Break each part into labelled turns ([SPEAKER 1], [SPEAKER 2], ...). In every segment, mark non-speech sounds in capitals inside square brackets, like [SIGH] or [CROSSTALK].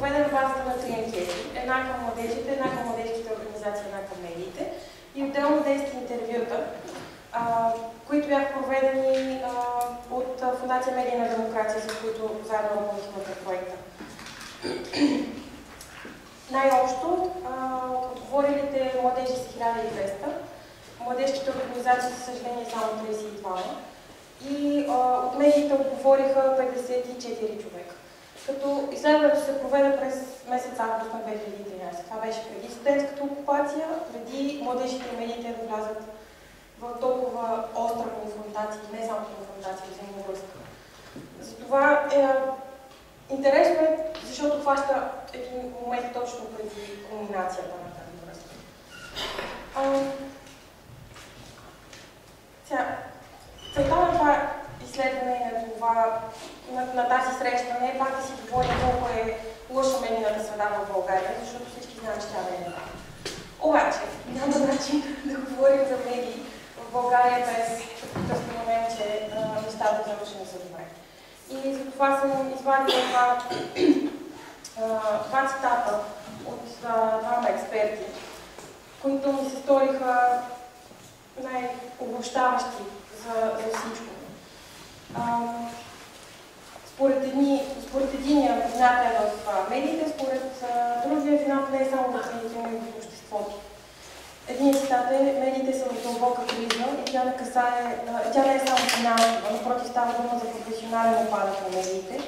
[SPEAKER 1] проведе на базата на три анкети. Една към младежите, една към младежките организации, една към медиите и отделно 10 интервюта, а, които бяха проведени а, от Фундация Медийна демокрация, с които заедно работихме по проекта. [CLEARS THROAT] Най-общо, отговорилите младежи с 1200, младежките организации, за съжаление, само 32 и а, от медиите отговориха 54 човека. Като изследването се проведе през месец август на 2013. Това беше преди студентската окупация, преди младежите и медиите да влязат в толкова остра конфронтация, не само конфронтация, взаимовръзка. Затова е интересно е, защото хваща един момент точно преди кулминацията на тази връзка. Целта на това изследване на това, на, на тази среща не е пак да си говорим колко е лоша медийната среда в България, защото всички знаем, че тя не е така. Обаче, няма начин да говорим за медии в България без да споменем, че нещата изобщо не са добре. И за това съм извадила два, два цитата от двама експерти, които ми се сториха най-обобщаващи за, за всичко. Според, едни, според единия вината е в медиите, според другия вината не е само в медиите, в обществото. Един цитат е, медиите са в дълбока криза и тя не, касае, тя не е само финансова, напротив става дума за професионален опадък на медиите,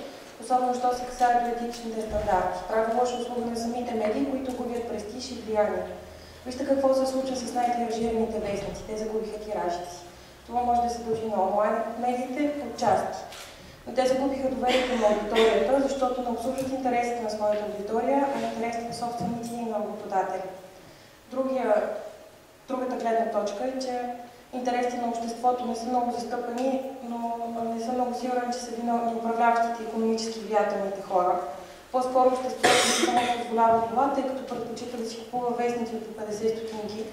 [SPEAKER 1] особено що се касае до етичните стандарти. Прави лоша услуга на самите медии, които губят престиж и влияние. Вижте какво се случва с най-тиражираните вестници. Те загубиха тиражите си. Това може да се дължи на онлайн медиите от части. Но те загубиха доверието на аудиторията, защото не обслужват интересите на своята аудитория, а интересите на собственици и на работодатели. Другия, другата гледна точка е, че интересите на обществото не са много застъпани, но не са много сигурен, че са виновни управляващите економически влиятелните хора. По-скоро обществото не само позволява това, тъй като предпочита да си купува вестници от 50 стотинки,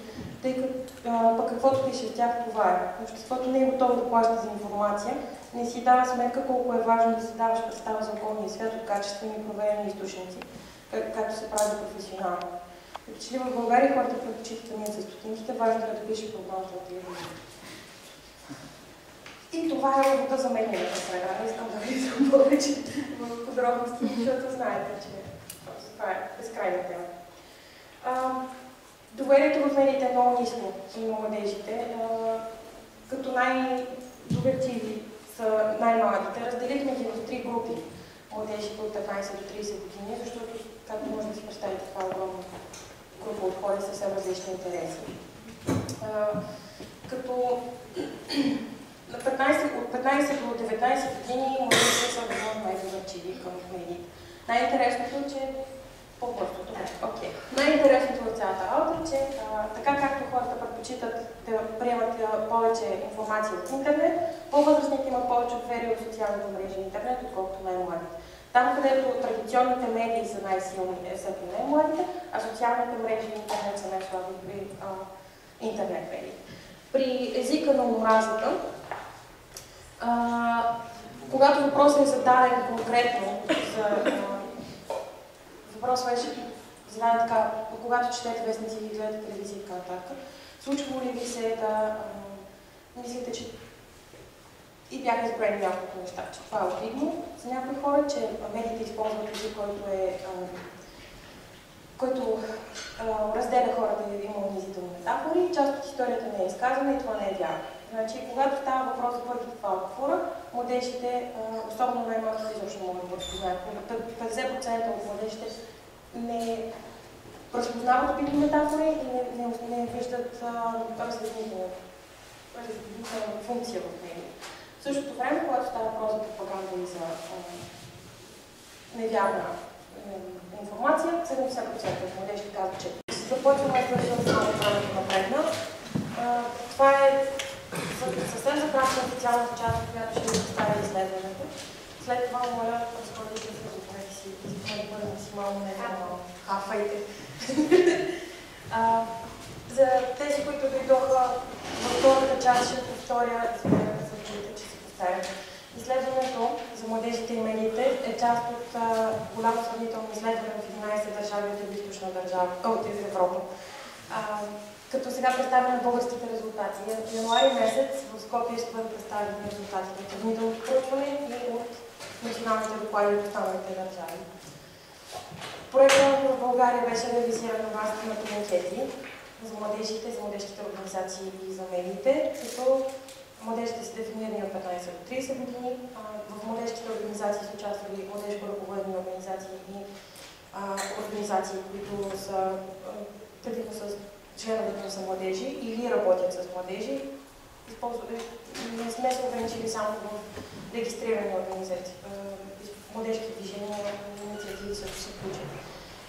[SPEAKER 1] тъй като пък каквото пише в тях, това е. Обществото не е готово да плаща за информация, не си дава сметка колко е важно да си даваш представа за околния свят от качествени и проверени източници, как, както се прави професионално. Като че ли в България хората предпочитат да за стотинките, важно е да пише прогноза от телевизията. И това е работа за медийната среда. Не искам да влизам повече в подробности, защото знаете, че това е безкрайна тема. Доверието в медиите е много ниско на младежите. Като най-довертиви са най-младите. Разделихме ги в три групи младежите от 15 до 30 години, защото, както може да си представите, това е огромна група от хора с съвсем различни интереси. Като на 15, от 15 до 19 години младежите са възможно най-доверчиви към медиите. Най-интересното е, че по-бързо, добре, окей. Най-интересното в цялата работа е, че така както хората предпочитат да приемат повече информация от интернет, по-възрастните имат повече доверие в социалните мрежи и интернет, отколкото най-младите. Там, където традиционните медии са най-силни, е, са при най-младите, а социалните мрежи и интернет са най-слаби при интернет медии. При езика на омразата, когато въпросът е зададен конкретно за въпрос беше зададен така, когато четете вестници или гледате телевизия и така нататък, случва ли ви се да мислите, че и бяха изброени няколко неща, че това е обидно за някои хора, че медиите използват език, който е който разделя хората и има унизителни метафори. Част от историята не е изказана и това не е вярно. Значи, когато става въпрос за първите два отвора, младежите, особено най-малките, изобщо могат да разпознаят. 50% от младежите не разпознават обидни метафори и не, не, не виждат различителна функция в него. В същото време, когато става въпрос за пропаганда и за невярна информация, 70% от младежите казват, че започваме с национално времето напредна. Това е съвсем за кратка официалната част, която ще ви представя изследването. След това моля, разходите за добре си, за да бъде максимално не само хафайте. за тези, които дойдоха във втората част, ще повторя, за да че се повтаря. Изследването за младежите и медиите е част от а, голямо сравнително изследване в 11 държави от Източна държава, от Европа. Като сега представяме българските резултати. В януари месец в Скопия ще бъдат представени резултатите от сравнителното проучване и от националните доклади от останалите държави. Проектът в България беше реализиран на базата на комитети за младежите, за младежките организации и за медиите, като младежите са дефинирани от 15 до 30 години. В младежките организации са участвали младежко ръководни организации и организации, които са предимно с членовете са младежи или работят с младежи. Не сме се ограничили само в регистрирани организации. Младежки движения, инициативи също се включат.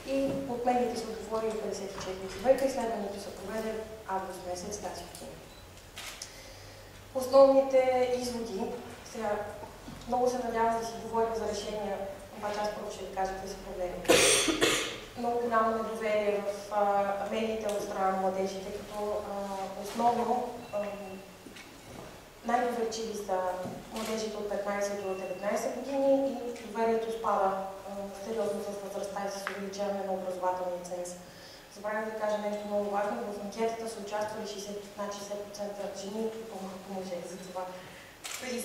[SPEAKER 1] И от медиите са отговорили 54 човека. Изследването се проведе август месец тази година. Основните изводи, сега много се надявам да си говорим за решения, обаче аз първо ще ви кажа са проблеми. Много голямо недоверие в медиите от страна на младежите, като основно най-доверчиви са младежите от 15 до 19 години и доверието спада сериозно с възрастта и с увеличаване на образователния ценз. Забравям да кажа нещо много важно. В анкетата са участвали 60, над 60% жени по мъже за това.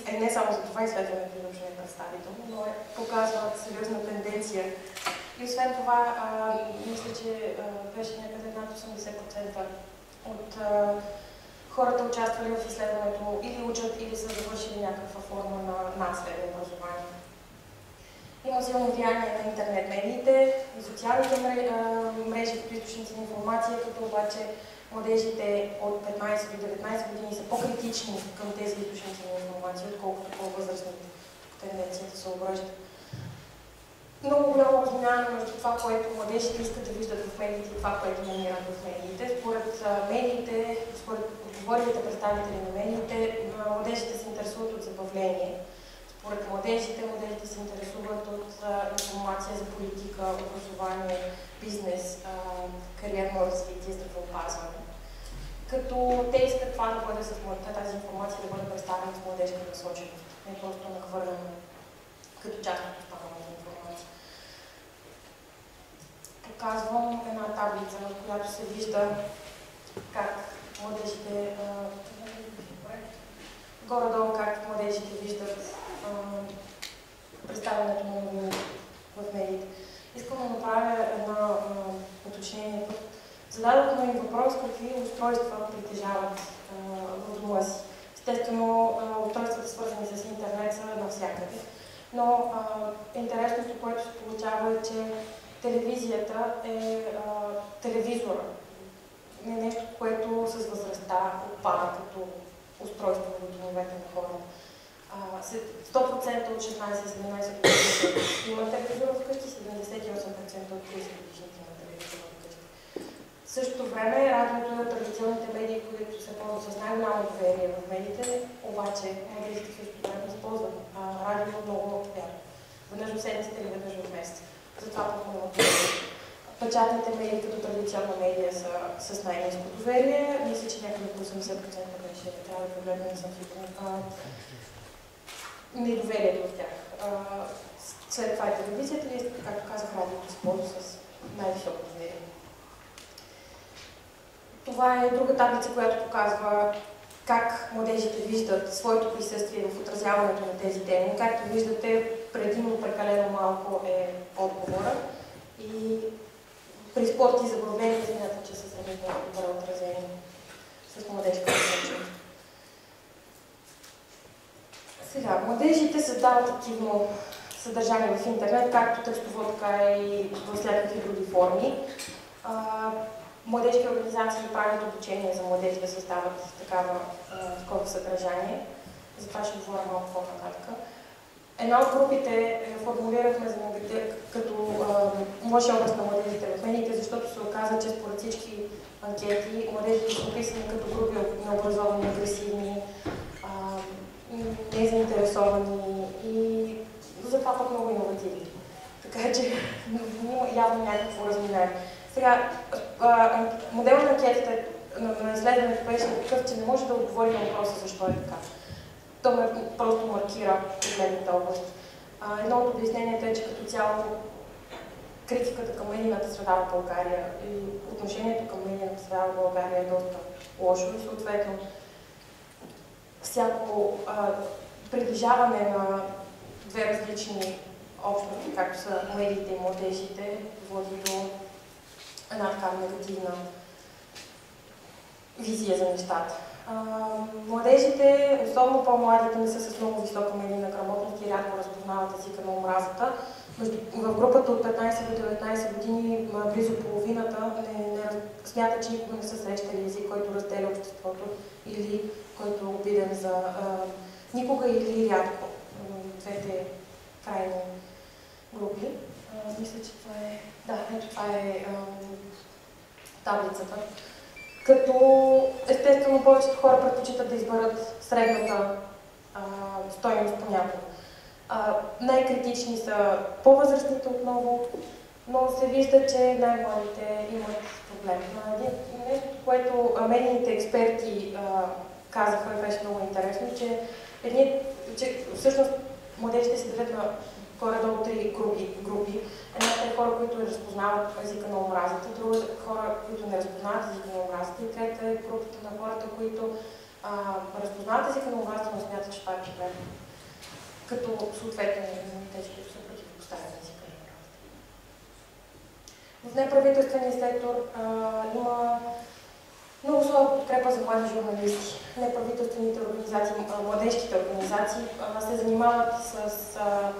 [SPEAKER 1] Е, не само за това изследването изобщо не представително, но е, показва сериозна тенденция. И освен това, а, мисля, че а, беше някъде над 80% от а, хората участвали в изследването или учат, или са завършили някаква форма на наследно образование. Има силно влияние на интернет медиите и социалните мрежи като източници на информация, като обаче младежите от 15 до 19 години са по-критични към тези източници на информация, отколкото по-възрастните. Тенденцията се обръща. Много голямо разминаване между това, което младежите искат да виждат в медиите и това, което намират в медиите. Според медиите, според отговорилите представители на медиите, младежите се интересуват от забавление според младежите, младежите се интересуват от информация за политика, образование, бизнес, кариерно развитие, здравеопазване. Като те искат това да бъде с тази информация да бъде представена с младежка насоченост, не просто нахвърлена като част от останалата информация. Показвам една таблица, в която се вижда как младежите, горе-долу как младежите виждат представянето новини в медиите. Искам да направя едно уточнение. Зададохме им въпрос какви устройства притежават в дома си. Естествено, устройствата свързани с интернет са навсякъде. Но интересното, което се получава е, че телевизията е телевизора. Не нещо, което с възрастта отпада като устройство в домовете на хората. 100% от 16-17 години има телевизор вкъщи, 78% от 30 годишните има телевизор вкъщи. В същото време радиото на традиционните медии, които се ползват с най-голямо доверие в медиите, обаче в същото време използват радио много вярно. Веднъж в седмицата или веднъж в месец. Затова пък много Печатните медии като традиционна медия са с най-низко доверие. Мисля, че някъде по 80% беше, трябва да погледна, не съм сигурна недоверието в тях. след това е телевизията и, както казах, радиото се с най-високо доверие. Това е друга таблица, която показва как младежите виждат своето присъствие в отразяването на тези теми. Както виждате, предимно прекалено малко е отговора и при спорт и забавление смятам, че са сравнително добре отразени с младежка насоченост. Сега, младежите създават активно съдържание в интернет, както текстово, така и в всякакви други форми. младежки организации правят обучение за младежи да създават такава, такова съдържание. За това ще говоря малко по-нататък. Една от групите е, формулирахме за младите като лош образ на младежите в медиите, защото се оказа, че според всички анкети младежите са описани като групи необразовани, агресивни, незаинтересовани и затова пък много иновативни. Така че [LAUGHS] явно някакво разминание. Сега, модел на анкетата на изследването беше такъв, че не може да отговори на въпроса защо е така. то просто маркира последните области. Едно от обясненията е, че като цяло критиката към медийната среда в България и отношението към медийната среда в България е доста лошо и съответно всяко а, приближаване на две различни общности, както са медиите и младежите, води до една така негативна визия за нещата. А, младежите, особено по-младите, не са с много висока медийна грамотност и рядко разпознават езика на омразата. В групата от 15 до 19 години близо половината не, не смятат, че никога не са срещали език, който разделя обществото или който е обиден за а, никога или рядко. Двете крайни групи. А, мисля, че това е... Да, ето това е а, таблицата. Като естествено повечето хора предпочитат да изберат средната а, стоеност понякога. Най-критични са по-възрастните отново, но се вижда, че най-младите имат проблем. Нещо, което медийните експерти а, казаха и беше много интересно, че, едни, че всъщност младежите се делят на горе-долу три групи. групи. Едната е хора, които разпознават езика на омразата, друга е хора, които не разпознават езика на омразата и трета е групата на хората, които а, разпознават езика на омразата, но смятат, че това е проблем. Като съответно тези, които са противопоставени езика на. В неправителствения сектор а, има много слаба подкрепа за млади журналисти. Неправителствените организации, младежките организации се занимават с а,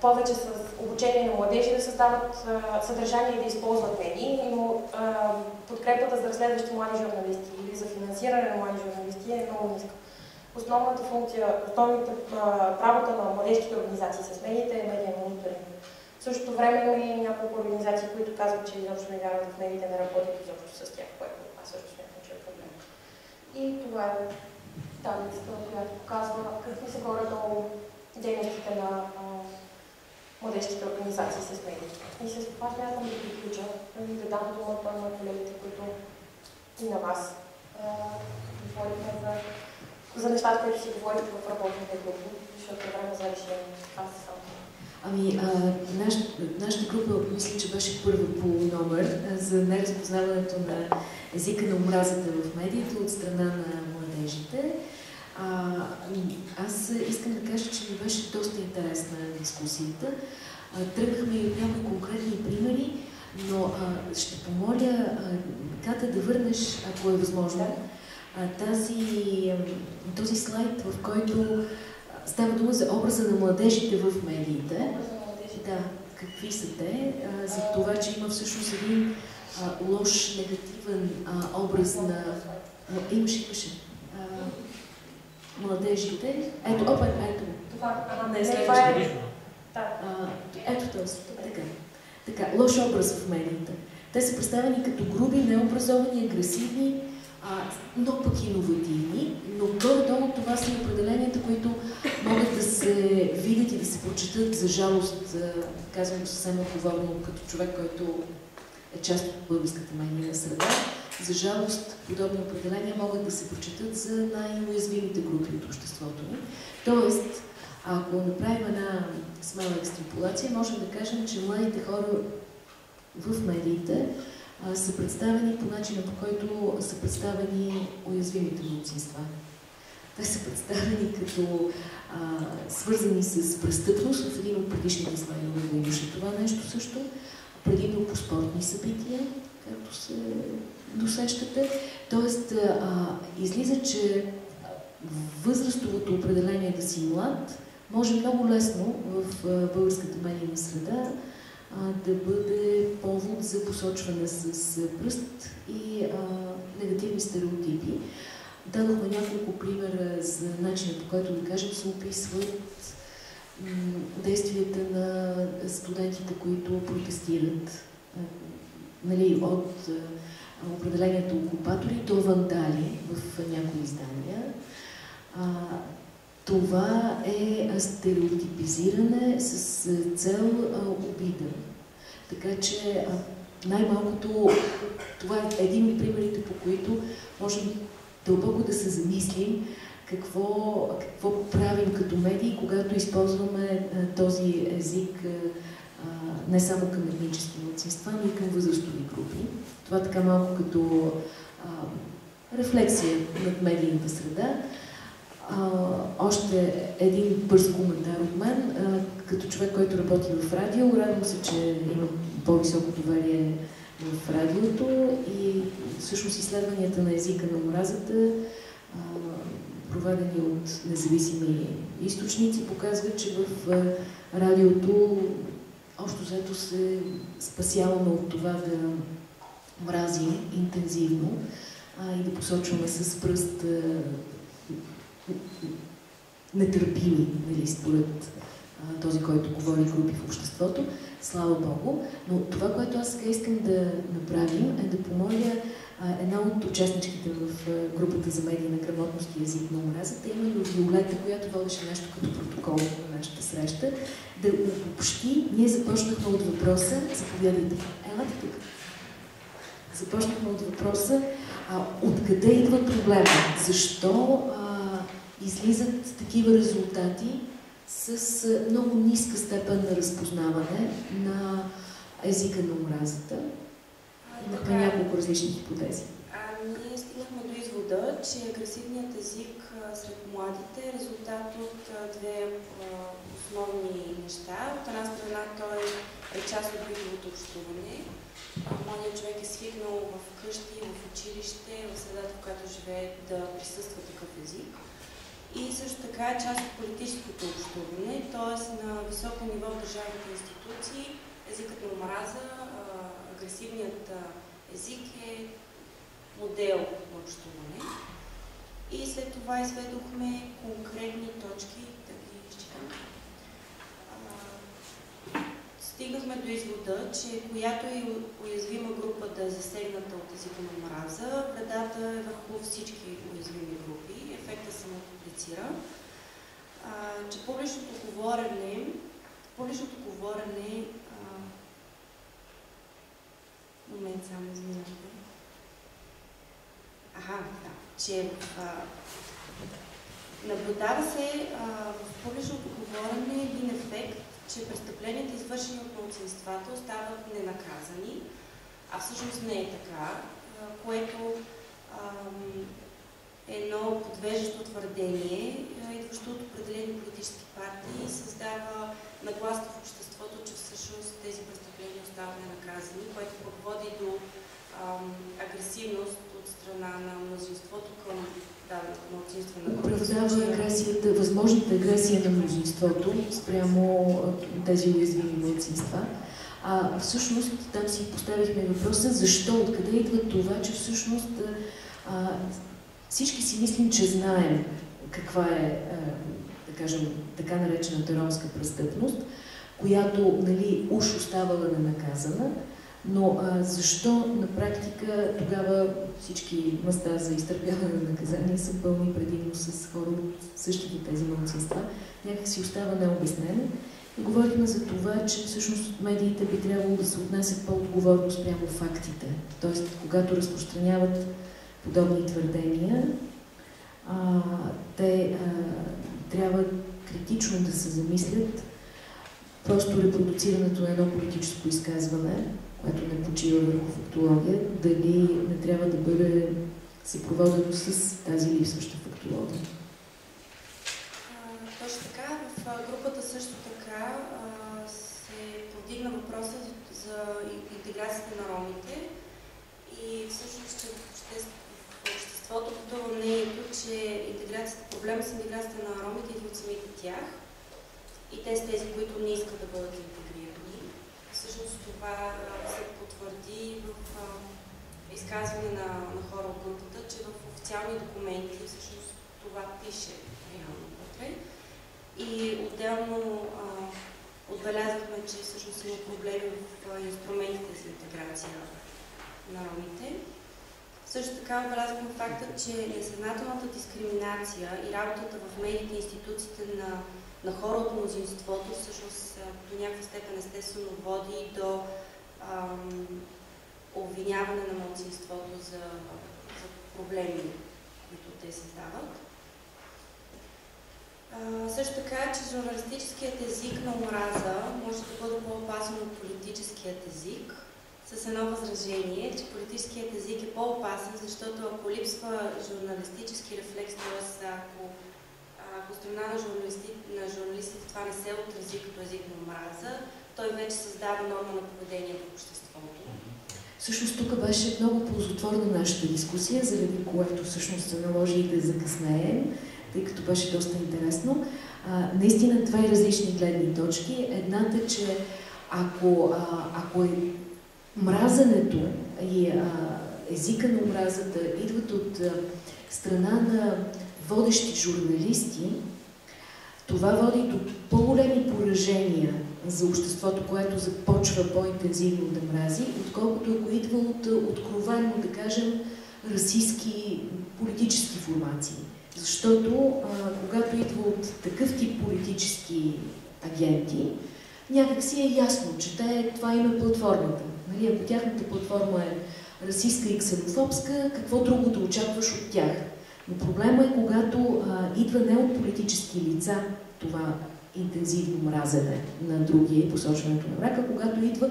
[SPEAKER 1] повече с обучение на младежи да създават а, съдържание и да използват медии, но а, подкрепата за разследващи млади журналисти или за финансиране на млади журналисти е много ниска. Основната функция, основната работа на младежките организации с медиите е медиен мониторинг. В същото време има и няколко организации, които казват, че изобщо не вярват в медиите, не работят изобщо с тях, което аз също смятам, че е проблем. И това е таблицата, която показва какви са горе-долу дейностите на младежките организации с медиите. И с това смятам да приключа и да дам думата на колегите, които и на вас говорихме за, за нещата, които си говорите в работните групи, защото е време за решение. Съм.
[SPEAKER 2] Ами, а, наш, нашата група, мисля, че беше първа по номер а, за неразпознаването на езика на омразата в медиите от страна на младежите. А, аз искам да кажа, че ми беше доста интересна дискусията. А, тръгнахме и от някои конкретни примери, но а, ще помоля Ката да върнеш, ако е възможно, а, тази, този слайд, в който става дума за образа на младежите в медиите. Да, какви са те, за това, че има всъщност един лош, негативен образ на... Имаше, имаше младежите. Ето, опа, ето.
[SPEAKER 1] Това,
[SPEAKER 2] не, не, това е... ето този. Така. Така, лош образ в медиите. Те са представени като груби, необразовани, агресивни, но пък иновативни, но горе-долу това са определенията, които могат да се видят и да се прочитат за жалост, казвам съвсем отговорно, като човек, който е част от българската медийна среда. За жалост, подобни определения могат да се прочитат за най-уязвимите групи от обществото ни. Тоест, ако направим една смела екстраполация, можем да кажем, че младите хора в медиите а, са представени по начина, по който са представени уязвимите младсинства. Те са представени като а, свързани с престъпност в един от предишните слайдове да имаше това нещо също, предимно по спортни събития, както се досещате. Тоест, а, излиза, че възрастовото определение да си млад може много лесно в българската медийна среда а, да бъде повод за посочване с пръст и а, негативни стереотипи. Дадохме няколко примера за начина по който, да кажем, се описват действията на студентите, които протестират нали, от определението окупатори до вандали в някои издания. Това е стереотипизиране с цел а, обида. Така че най-малкото това е един от примерите, по които можем дълбоко да се замислим какво, какво правим като медии, когато използваме а, този език а, не само към етнически младсинства, но и към възрастови групи. Това така малко като а, рефлексия над медийната среда. А, още един бърз коментар от мен. А, като човек, който работи в радио, радвам се, че има по-високо доверие в радиото и всъщност изследванията на езика на омразата, проведени от независими източници, показват, че в радиото общо взето се спасяваме от това да мразим интензивно а, и да посочваме с пръст нетърпими, нали, според този, който говори групи в обществото. Слава Богу. Но това, което аз сега искам да направим, е да помоля една от участничките в групата за медийна грамотност и език на омразата, именно Виолета, която водеше нещо като протокол на нашата среща, да обобщи. Ние започнахме от въпроса, заповядайте, елате тук. Започнахме от въпроса, откъде идва проблема? Защо а, излизат такива резултати с много ниска степен на разпознаване на езика на омразата. Имахме няколко различни хипотези.
[SPEAKER 3] Ние стигнахме до извода, че агресивният език сред младите е резултат от две основни неща. От една страна той е част от битовото общуване. Младият човек е свикнал в къщи, в училище, в средата, в която живее, да присъства такъв език и също така е част от политическото общуване, т.е. на високо ниво в държавните институции езикът на омраза, агресивният език е модел на общуване. И след това изведохме конкретни точки, да ги изчитам. Стигнахме до извода, че която и уязвима група да е засегната от езика на омраза, вредата е върху всички уязвими групи. Ефекта се мултиплицира. че публичното говорене, публичното говорене а, момент само извинявайте. Аха, да, че а, наблюдава се а, в публичното говорене един ефект, че престъпленията, извършени от младсинствата, остават ненаказани, а всъщност не е така, което е едно подвеждащо твърдение, идващо от определени политически партии, създава нагласта в обществото, че всъщност тези престъпления остават ненаказани, което пък води до ам, агресивност от страна на мнозинството към
[SPEAKER 2] Оправдава агресията, възможната агресия на мнозинството спрямо тези уязвими младсинства. А всъщност там си поставихме въпроса защо, откъде идва това, че всъщност а, всички си мислим, че знаем каква е, а, да кажем, така наречената ромска престъпност, която нали, уж оставала ненаказана, но а, защо на практика тогава всички места за изтърпяване на наказание са пълни предимно с хора от същите тези младсинства? Някак си остава необяснено. И говорихме за това, че всъщност медиите би трябвало да се отнасят по-отговорно спрямо фактите. Тоест, когато разпространяват подобни твърдения, а, те а, трябва критично да се замислят. Просто репродуцирането на едно политическо изказване, което не почива върху фактология, дали не трябва да бъде съпроводено с тази липсваща фактология.
[SPEAKER 3] Точно така, в групата също така се повдигна въпроса за интеграцията на ромите. И всъщност, обществото потува мнението, че интеграцията, проблема с интеграцията на ромите идва от самите тях и те са тези, които не искат да бъдат интегрирани. Всъщност това се потвърди в изказване на, на хора от групата, че в официални документи всъщност това пише реално вътре. И отделно а, отбелязахме, че всъщност има проблеми в инструментите за интеграция на ромите. Също така отбелязахме факта, че несъзнателната дискриминация и работата в медиите и институциите на на хора от мнозинството всъщност до някаква степен естествено води до ам, обвиняване на младсинството за, за проблеми, които те създават. А, също така, че журналистическият език на омраза може да бъде по-опасен от политическият език, с едно възражение, че политическият език е по-опасен, защото ако липсва журналистически рефлекс, т.е. ако, ако страна на, журналисти, на журналистите това не се отрази като език на омраза, той вече създава норма на поведение в обществото.
[SPEAKER 2] Всъщност тук беше много ползотворна нашата дискусия, заради което всъщност се наложи и да закъснеем, тъй като беше доста интересно. А, наистина две различни гледни точки. Едната, че ако, а, ако е мразенето и а, езика на омразата идват от а, страна на водещи журналисти, това води до по-големи поражения за обществото, което започва по-интензивно да мрази, отколкото ако идва от откровенно, да кажем, расистски политически формации. Защото а, когато идва от такъв тип политически агенти, някак си е ясно, че те, това има е платформата. Нали, ако тяхната платформа е расистска и ксенофобска, какво друго да очакваш от тях? Но проблема е, когато а, идва не от политически лица това интензивно мразене на другия и посочването на врага, когато идва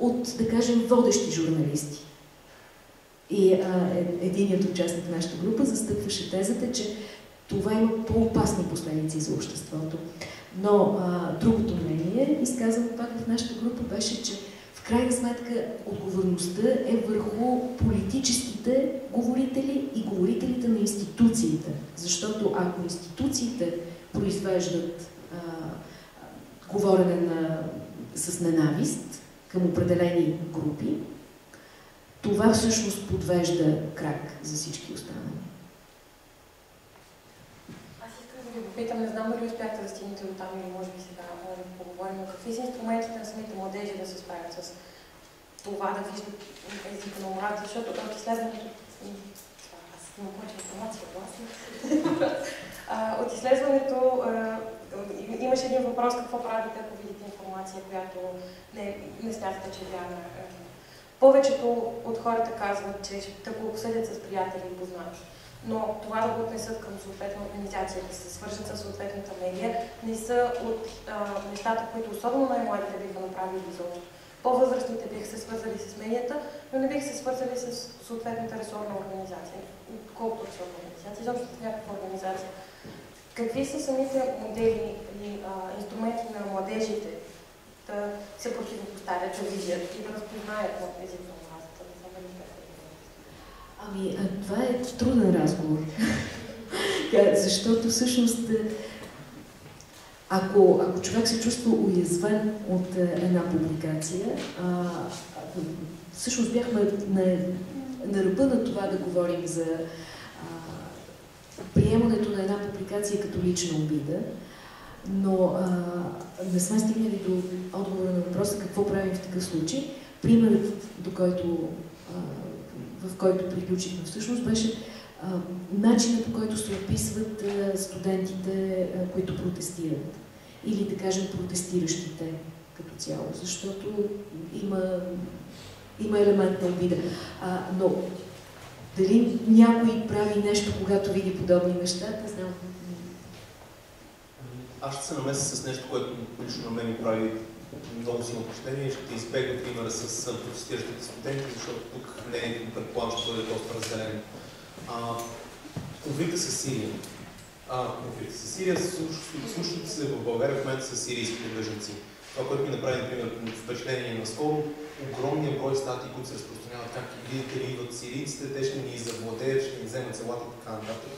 [SPEAKER 2] от, да кажем, водещи журналисти. И а, е, единият участник в нашата група застъпваше тезата, че това има по-опасни последици за обществото. Но а, другото мнение, изказано пак в нашата група, беше, че крайна сметка отговорността е върху политическите говорители и говорителите на институциите. Защото ако институциите произвеждат а, говорене на, с ненавист към определени групи, това всъщност подвежда крак за всички останали.
[SPEAKER 1] Аз искам ви попитам, не знам дали успяхте да стигнете до там или може би сега може да поговорим, но какви са инструментите на самите младежи да се справят с това да виждат езика на омраза, защото от изследването аз имам повече информация от от изследването имаше един въпрос какво правите, ако видите информация, която не, не смятате, че е вярна. Повечето от хората казват, че го обсъдят с приятели и познати. Но това да го отнесат към съответна организация, да се свържат с съответната медия, не са от а, нещата, които особено най-младите биха направили изобщо. По-възрастните биха се свързали с медията, но не биха се свързали с съответната ресорна организация. Колкото ресорна организация, изобщо с някаква организация. Какви са самите модели и а, инструменти на младежите да се противопоставят, да видят и да разпознаят на език
[SPEAKER 2] Ами, това е труден разговор. [LAUGHS] Защото всъщност ако, ако човек се чувства уязвен от една публикация, а, всъщност бяхме на, на ръба на това да говорим за приемането на една публикация като лична обида, но а, не сме стигнали до отговора на въпроса какво правим в такъв случай. Примерът, до който, а, в който приключихме всъщност, беше а, начинът по който се описват студентите, които протестират. Или да кажем протестиращите като цяло, защото има, има елемент на обида. А, но дали някой прави нещо, когато види подобни неща, не знам.
[SPEAKER 4] Аз ще се намеся с нещо, което лично на мен ми прави много силно впечатление. Ще избегна примера с протестиращите студенти, защото тук мнението предполагам ще бъде доста разделено. Конфликта с Сирия. Конфликта с Сирия, случват се в България в момента с сирийските бежанци. Това, което ми направи, например, впечатление наскоро, огромния брой статии, които се разпространяват, как видите ли идват сирийците, те ще ни завладеят, ще ни вземат селата и така нататък.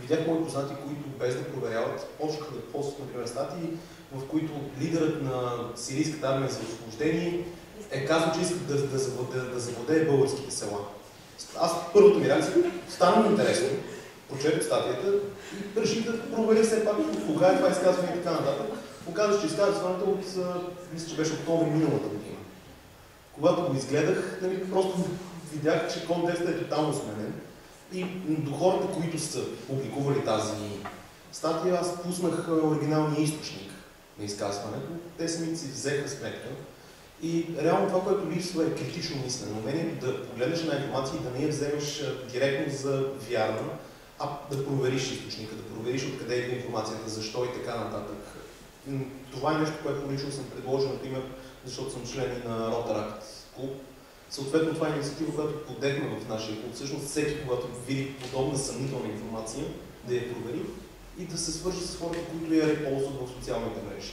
[SPEAKER 4] Видях мои познати, които без да проверяват, почнаха да ползват, например, статии, в които лидерът на сирийската армия за освобождение е казал, че иска да, да, да, да завладее българските села. Аз първото ми реакция стана интересно, прочетох статията и реших да проверя все пак кога е това изказване и така нататък. Оказва, че изказването от, мисля, че беше октомври миналата година. Когато го изгледах, нали, просто видях, че контекстът е тотално сменен. И до хората, които са публикували тази статия, аз пуснах оригиналния източник на изказването. Те самите си взеха сметка. И реално това, което липсва е критично мислене. Умението да погледнеш една информация и да не я вземеш директно за вярна, а да провериш източника, да провериш откъде идва информацията, защо и така нататък. Това е нещо, което лично съм предложил, например, защото съм член на Rotaract клуб. Съответно, това е инициатива, която подехме в нашия клуб. Всъщност, всеки, когато види подобна съмнителна информация, да я провери и да се свържи с хората, които я реползват в социалните мрежи.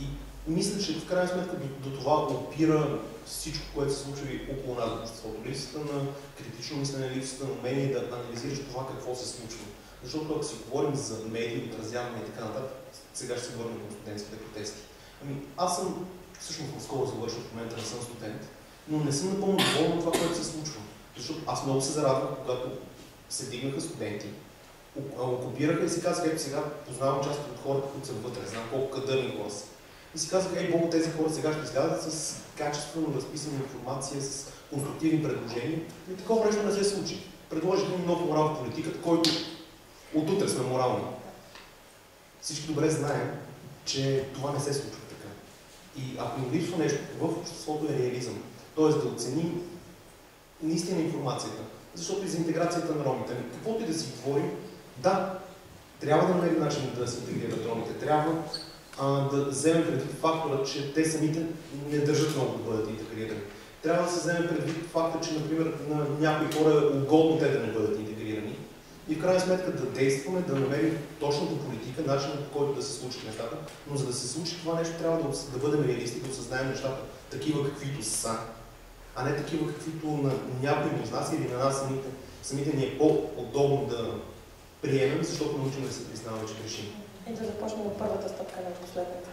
[SPEAKER 4] И мисля, че в крайна сметка до, до това опира всичко, което се случва и около нас в обществото. Липсата на критично мислене, липсата на умение да анализираш това какво се случва. Защото ако си говорим за медии, отразяване и така нататък, сега ще се върнем към студентските протести. Ами, аз съм, всъщност наскоро завършвам в момента, не съм студент, но не съм напълно доволен от това, което се случва. Защото аз много се зарадвах, когато се дигнаха студенти, окупираха и си казах, ето сега познавам част от хората, които са вътре, знам колко кадърни хора са. И си казах, ей, Богу, тези хора сега ще излязат с качествено разписана информация, с конструктивни предложения. И такова нещо не се случи. Предложихме много морал в политиката, който от утре сме морални. Всички добре знаем, че това не се случва така. И ако ни липсва нещо в обществото е реализъм. Тоест да оценим наистина информацията. Защото и за интеграцията на ромите, каквото и да си говорим, да, трябва да намерим начин да се интегрират ромите. Трябва а, да вземем предвид фактора, че те самите не държат много да бъдат интегрирани. Трябва да се вземе предвид факта, че, например, на някои хора е угодно те да не бъдат интегрирани. И в крайна сметка да действаме, да намерим точната политика, начинът по който да се случат нещата. Но за да се случи това нещо, трябва да, да бъдем реалисти, да осъзнаем нещата такива каквито са, а не такива каквито на някой от нас или на нас самите, самите ни е по-удобно да приемем, защото научим да се признаваме, че грешим.
[SPEAKER 1] И да започнем от първата стъпка на последната.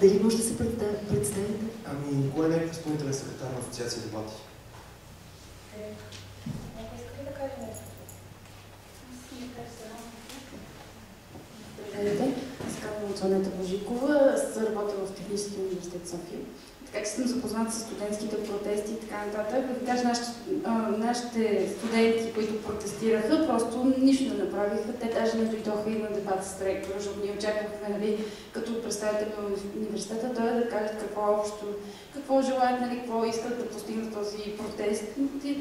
[SPEAKER 2] Дали може да се представите?
[SPEAKER 4] Ами, Николай не е изпълнителен секретар на Асоциация дебати.
[SPEAKER 1] Е, някой иска ли да каже нещо?
[SPEAKER 5] Здравейте, аз казвам Цонета Божикова, работя в Техническия университет София как съм запознат с студентските протести и така нататък. Да кажа, нашите, нашите студенти, които протестираха, просто нищо не направиха. Те даже не дойдоха и на дебат с ректора, защото ние очаквахме, нали, като представител на университета, той да кажат какво общо, какво желаят, нали, какво искат да постигнат този протест.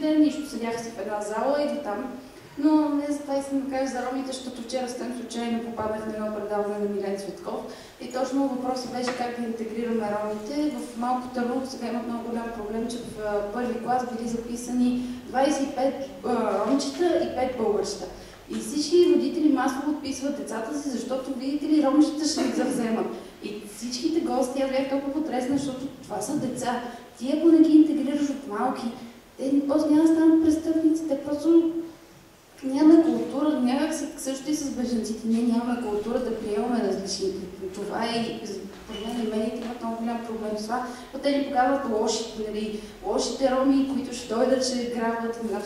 [SPEAKER 5] Те нищо, седяха си в една зала и до там. Но не за това искам да кажа за ромите, защото вчера съвсем случайно попаднах на едно предаване на Милен Цветков и точно въпросът беше как да интегрираме ромите. В Малко Търново сега имат много голям проблем, че в първи клас били записани 25 ромчета и 5 българчета. И всички родители масово отписват децата си, защото, видите ли, ромчета ще ги завземат. И всичките гости, аз бях толкова потресна, защото това са деца. Ти ако не ги интегрираш от малки, те просто няма да станат престъпници, те просто нямаме култура, някак си също и с бежанците, ние нямаме култура да приемаме различните. Това е според мен и медиите имат много голям проблем с това, но те ни показват лошите, нали, лошите роми, които ще дойдат, ще грабват и нали,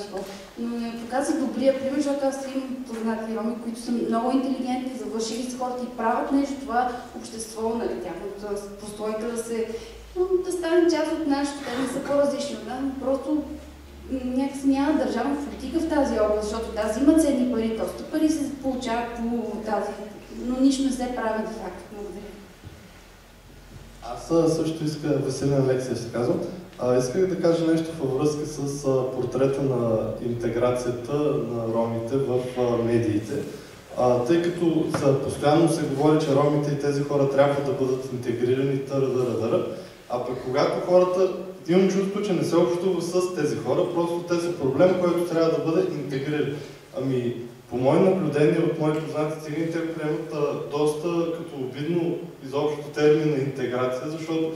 [SPEAKER 5] Но не показват добрия пример, защото аз имам познати роми, които са много интелигентни, завършили с хората и правят нещо, това общество, нали, тяхната постойка да се да стане част от нашото, те не са по-различни от нас, просто някакси няма държавна политика в тази област, защото тази има ценни пари, доста пари се получават по тази, но нищо не се прави de факто.
[SPEAKER 6] Аз също иска, Веселина Алексия ще казвам, а, исках да кажа нещо във връзка с а, портрета на интеграцията на ромите в а, медиите. А, тъй като за, постоянно се говори, че ромите и тези хора трябва да бъдат интегрирани, търа, дъра, дъра, а пък когато хората имам чувство, че не се общува с тези хора, просто те са проблем, който трябва да бъде интегриран. Ами, по мои наблюдения от мои познати цигани, те приемат а, доста като обидно изобщо термина интеграция, защото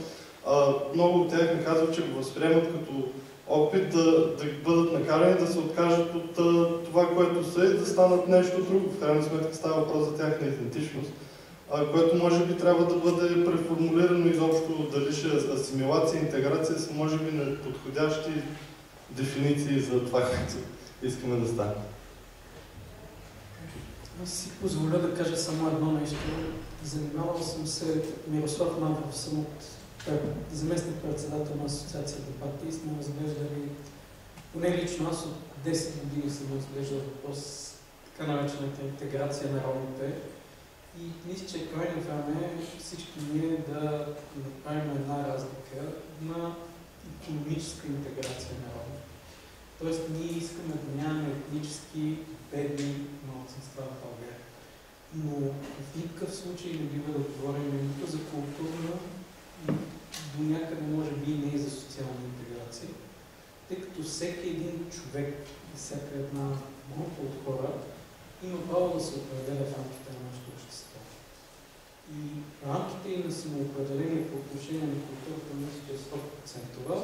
[SPEAKER 6] а, много от тях ми казват, че го възприемат като опит да, да бъдат накарани да се откажат от а, това, което са и да станат нещо друго. В крайна сметка става въпрос за тяхна идентичност което може би трябва да бъде преформулирано изобщо, дали ще е асимилация, интеграция са може би неподходящи дефиниции за това, което искаме да стане.
[SPEAKER 7] Аз си позволя да кажа само едно нещо. Занимавал съм се, Мирослав Мавров съм от заместник председател на Асоциация Дебати и сме разглеждали, поне лично аз от 10 години съм разглеждал въпрос така наречената интеграция на ромите и мисля, че е крайно време всички ние да направим една разлика на економическа интеграция на Рома. Тоест ние искаме да нямаме етнически бедни малцинства в България. Но в никакъв случай не бива да говорим нито за културна, до някъде може би и не и за социална интеграция, тъй като всеки един човек всяка една група от хора има право да се определя в рамките на нашето общество. И рамките и на самоопределение по отношение на културата мисля, е 100%,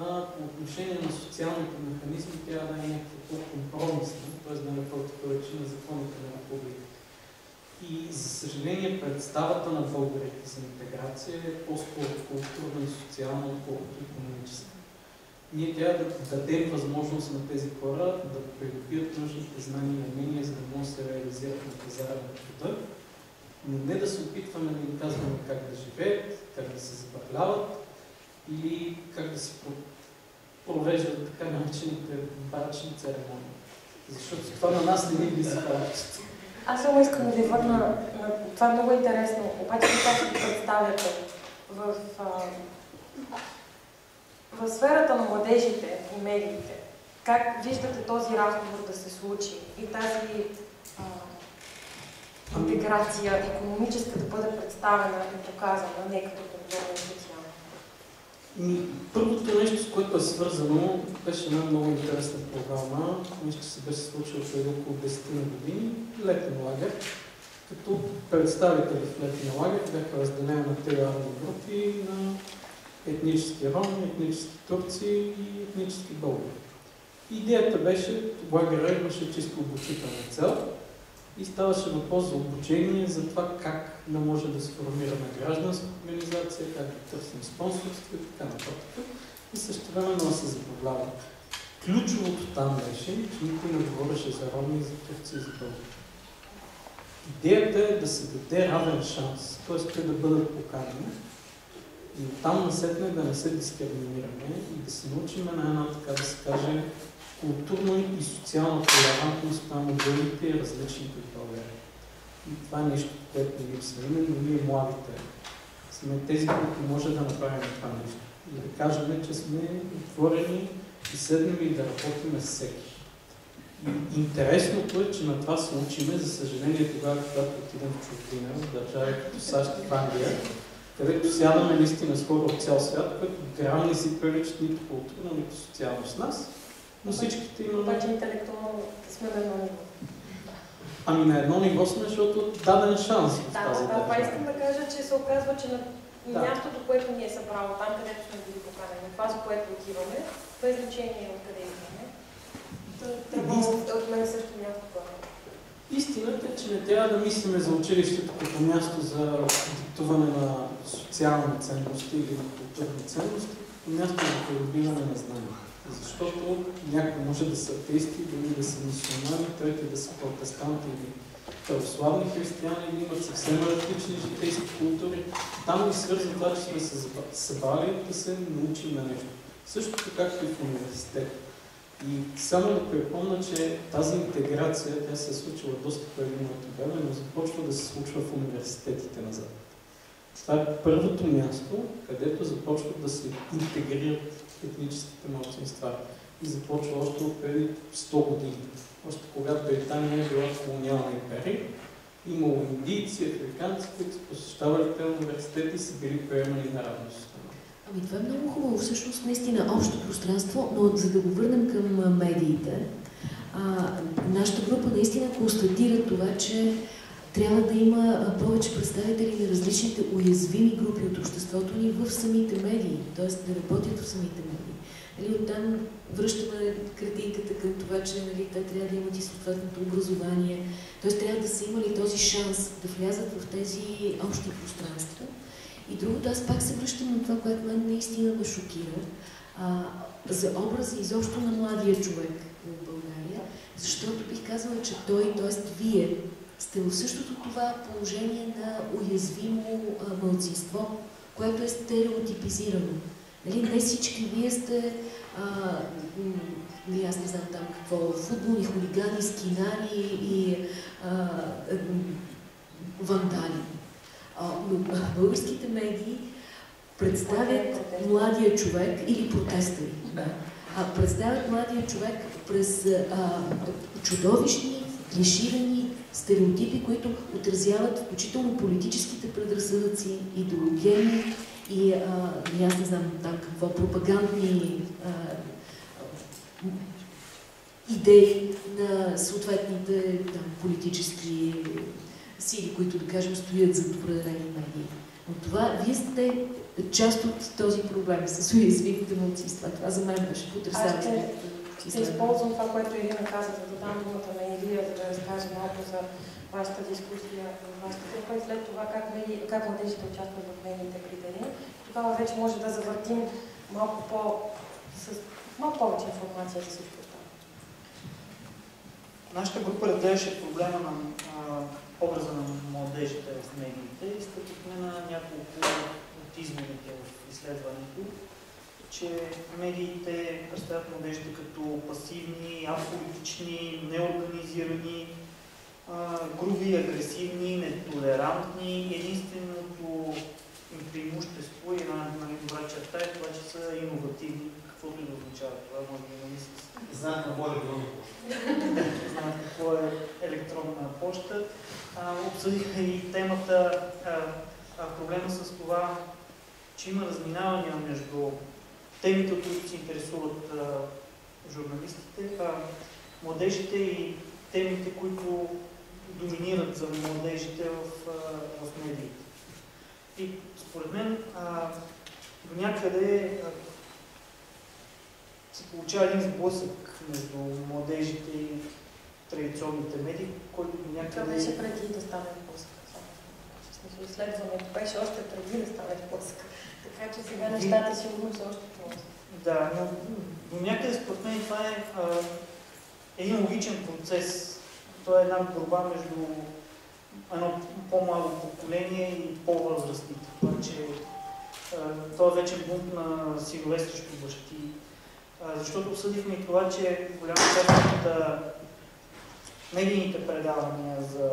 [SPEAKER 7] а по отношение на социалните механизми трябва да е някакво по-компромисно, т.е. да не противоречи на законите на република. И за съжаление представата на българите за интеграция е по-скоро културна и социална, отколкото економическа. Ние трябва да дадем възможност на тези хора да придобият нужните знания и умения, за да могат да се реализират на пазара на труда, но не да се опитваме да им казваме как да живеят, как да се забавляват или как да се провеждат така наречените брачни церемонии. Защото това на нас не ни влиза в
[SPEAKER 1] Аз само искам да ви върна на това е много интересно. Обаче как се представяте в, в сферата на младежите и медиите, как виждате този разговор да се случи и тази а, интеграция економическа да бъде представена и показана, не като културна и социална?
[SPEAKER 7] Първото нещо, с което е свързано, беше една много интересна програма. Нещо се беше случило преди около 10 години. Летен лагер. Като представители в летен лагер бяха разделени на три групи на етнически роми, етнически турци и етнически българи. Идеята беше, лагера имаше чисто обучителна цел и ставаше въпрос за обучение за това как да може да сформираме гражданска организация, как да търсим спонсорство и така нататък. И също време да се забавлява. Ключовото там беше, че никой не говореше за роми, за турци и за българи. Идеята е да се даде равен шанс, т.е. те да бъдат поканени и там насетне да не се дискриминираме и да се научим на една, така да се каже, културна и социална толерантност спрямо другите и различните в България. И това е нещо, което ни липсва. Именно ние младите сме тези, които може да направим това нещо. И да кажем, че сме отворени и седнем и да работим с всеки. И интересното е, че на това се учиме, за съжаление, тогава, когато отидем в чужбина, в държави като САЩ и Англия, където сядаме наистина с хора от цял свят, които грам не си приличат нито културно, нито социално с нас, но всичките имаме...
[SPEAKER 1] Обаче интелектуално сме на едно ниво.
[SPEAKER 7] Ами на едно ниво сме, защото даден шанс в
[SPEAKER 1] да,
[SPEAKER 7] тази
[SPEAKER 1] да, това искам да кажа, че се оказва, че на да. мястото, което ни е събрало, там където сме били поканени, това, за което отиваме, без значение откъде идваме, трябва от мен също някаква
[SPEAKER 7] Истината е, че не трябва да мислиме за училището като място за диктуване на социални ценности или на културни ценности, като място за придобиване на знания. Защото някои може да са атеисти, други да са мисионали, трети да са протестанти или православни християни, или имат съвсем различни житейски култури. Там ни свързва това, че сме се събрали да се научим на нещо. Същото както и в университет. И само да припомня, че тази интеграция, тя се е случила доста преди моето време, но започва да се случва в университетите назад. Това е първото място, където започват да се интегрират етническите младсинства. И започва още от преди 100 години. Още когато Британия е била колониална империя, имало индийци, африканци, които са посещавали тези университети и са били приемани на равност.
[SPEAKER 2] Ами това е много хубаво, всъщност наистина общо пространство, но за да го върнем към медиите, а, нашата група наистина констатира това, че трябва да има повече представители на различните уязвими групи от обществото ни в самите медии, т.е. да работят в самите медии. Нали, оттам връщаме картинката към това, че нали, те трябва да имат и съответното образование, т.е. трябва да са имали този шанс да влязат в тези общи пространства. И другото, аз пак се връщам на това, което мен наистина ме шокира, а, за образа изобщо на младия човек в България, защото бих казала, че той, т.е. вие, сте в същото това положение на уязвимо мълцинство, което е стереотипизирано. Нали, не всички вие сте, а, нали, аз не знам там какво, футболни хулигани, скинари и а, вандали. Но българските медии представят младия човек или протестъри. Да. а, представят младия човек през а, чудовищни, клиширани стереотипи, които отразяват включително политическите предразсъдъци, идеологеми и а, аз не знам там какво, пропагандни а, идеи на съответните там, политически сили, които, да кажем, стоят за определени медии. Но това, вие сте част от този проблем с уязвимите младсинства. Това за мен беше потрясаващо.
[SPEAKER 1] Аз ще, използвам това, което Ирина каза, за да дам думата на Илия, за да разкаже малко за вашата дискусия, вашата група и след това как, меди, как младежите участват в медийните критерии. Тогава вече може да завъртим малко, по, с, малко повече информация за всичко това.
[SPEAKER 8] Нашата група разделяше проблема на а, образа на младежите в медиите и стъпихме на няколко от изводите в изследването, че медиите представят младежите като пасивни, аполитични, неорганизирани, груби, агресивни, нетолерантни. Единственото им преимущество и една най-добра черта е това, че са иновативни, каквото и да означава това, може нали с...
[SPEAKER 4] Знаят какво е електронна почта.
[SPEAKER 8] Знаят какво е електронна почта. Обсъдихме и темата, а, а, проблема с това, че има разминавания между темите, от които се интересуват а, журналистите, а, младежите и темите, които доминират за младежите в, в медиите. И според мен а, до някъде а, се получава един сблъсък между младежите и традиционните медии, който до някъде...
[SPEAKER 1] Това беше преди да стане сблъсък. Изследването беше още преди да стане сблъсък. Така че сега нещата сигурно са още по
[SPEAKER 8] Да, но до някъде според мен това е а, един логичен процес. Това е една борба между едно по-малко поколение и по-възрастните. Това, че това е вече бунт на синове срещу бащи. Защото осъдихме и това, че голяма част от медийните предавания за,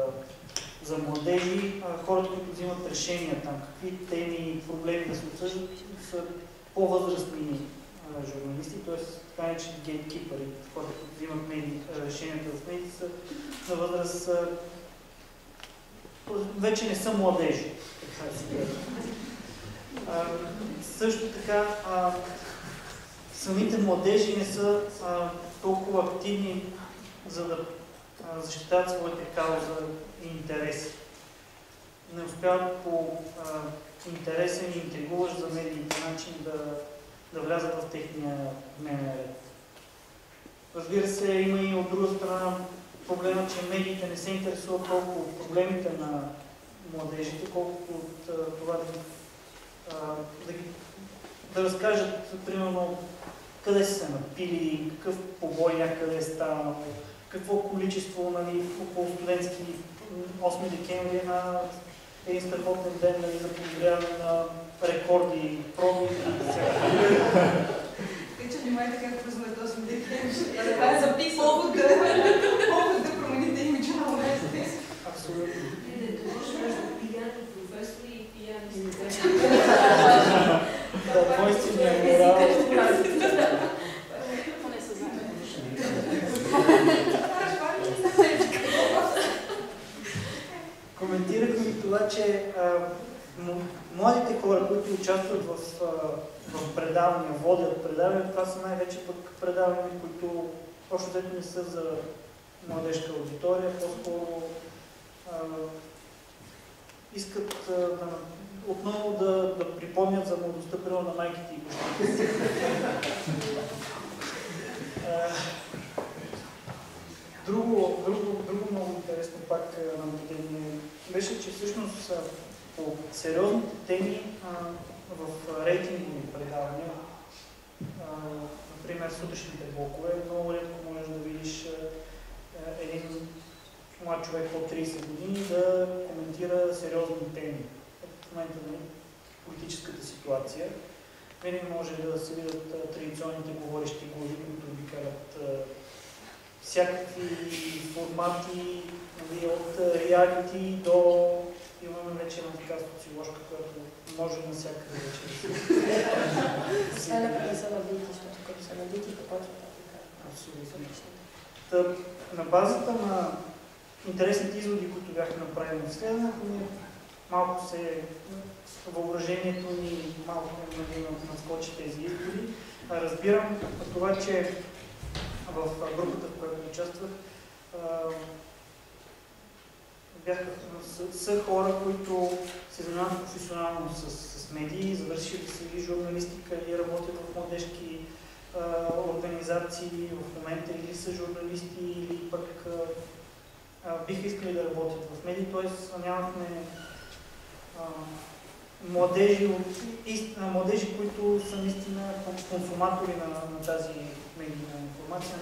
[SPEAKER 8] за младежи, хората, които взимат решения там, какви теми и проблеми да се обсъждат, са по-възрастни журналисти, т.е. така наречени гейткипъри, хората, които взимат решенията в медии, са на възраст вече не са младежи, така да се Също така, а, самите младежи не са а, толкова активни, за да а, защитават своите кауза и интереси. Не успяват по а, интересен и интригуващ за медиите начин да, да влязат в техния дневен ред. Разбира се, има и от друга страна проблема, че медиите не се интересуват толкова от проблемите на младежите, колкото от а, това да, а, да, да разкажат, примерно, къде са се напили, какъв побой някъде е станал, какво количество, нали, около студентски 8 декември е на един страхотен ден нали, за подобряване на рекорди, проби и всяка.
[SPEAKER 1] Че внимайте как празнувате 8 декември. [LAUGHS] Това е записано. Повод да, повод да промените имиджа на университет.
[SPEAKER 8] Абсолютно. Да, [LAUGHS] двойствения морал. Коментирахме това, че младите хора, които участват в, в предавания, водят предавания, това са най-вече пък предавания, които още дето не са за младежка аудитория, по-скоро искат а, да, отново да, да припомнят за младостта, примерно на майките и бащите. [LAUGHS] друго, друго, друго много интересно пак наблюдение беше, че всъщност по сериозните теми в рейтингови предавания, например сутрешните блокове, много редко можеш да видиш един млад човек по 30 години да коментира сериозни теми. В момента на политическата ситуация. Винаги може да се видят традиционните говорещи глави, които обикалят всякакви формати, нали, от реалити до имаме вече една така социоложка, която може на всякъде вече
[SPEAKER 1] да се... Стане 50 на защото като се
[SPEAKER 9] политика, почвата
[SPEAKER 8] Абсолютно. Та, на базата на интересните изводи, които бяха направени в изследването ни, малко се въображението ни малко нали, наскочи тези избори. Разбирам това, че в групата, в която участвах, бяха, са, хора, които се занимават професионално с, с медии, завършили са и журналистика и работят в младежки а, организации в момента или са журналисти, или пък а, биха искали да работят в медии, т.е. нямахме а, младежи, и, младежи, които са наистина консуматори на, на тази медийна информация,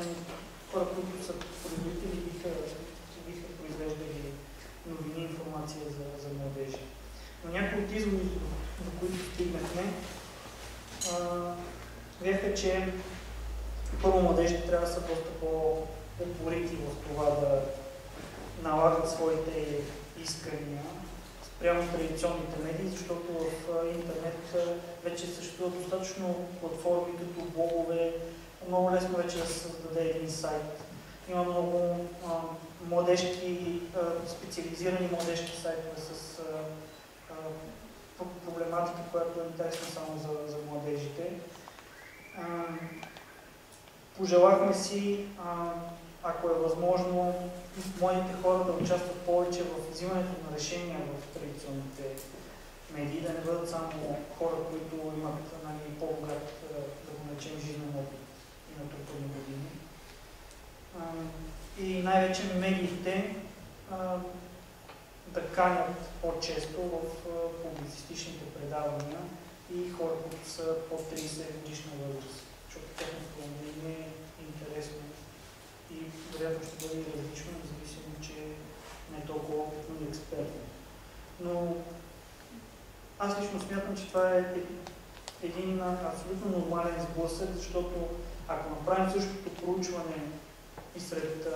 [SPEAKER 8] хора, които са производители биха, биха произвеждали новини информация за, за младежи. Но някои от изводите, до които стигнахме, бяха, че първо младежите трябва да са доста по-упорити в това да налагат своите искания спрямо традиционните медии, защото в интернет вече съществуват достатъчно платформи като блогове, много лесно вече да се създаде един сайт. Има много младежки, специализирани младежки сайтове с проблематика, която е интересна само за, за младежите. Пожелахме си, ако е възможно, младите хора да участват повече в взимането на решения в традиционните медии, да не бъдат само хора, които имат нали, по-богат, да го наречем, жизнен опит и натрупани години. И най-вече медиите да канят по-често в публицистичните предавания и хора, които са по 30 годишна възраст, защото техното мнение е интересно и вероятно ще бъде различно, независимо, че не е толкова опитно и експертно. Но аз лично смятам, че това е един абсолютно нормален сблъсък, защото ако направим същото проучване и сред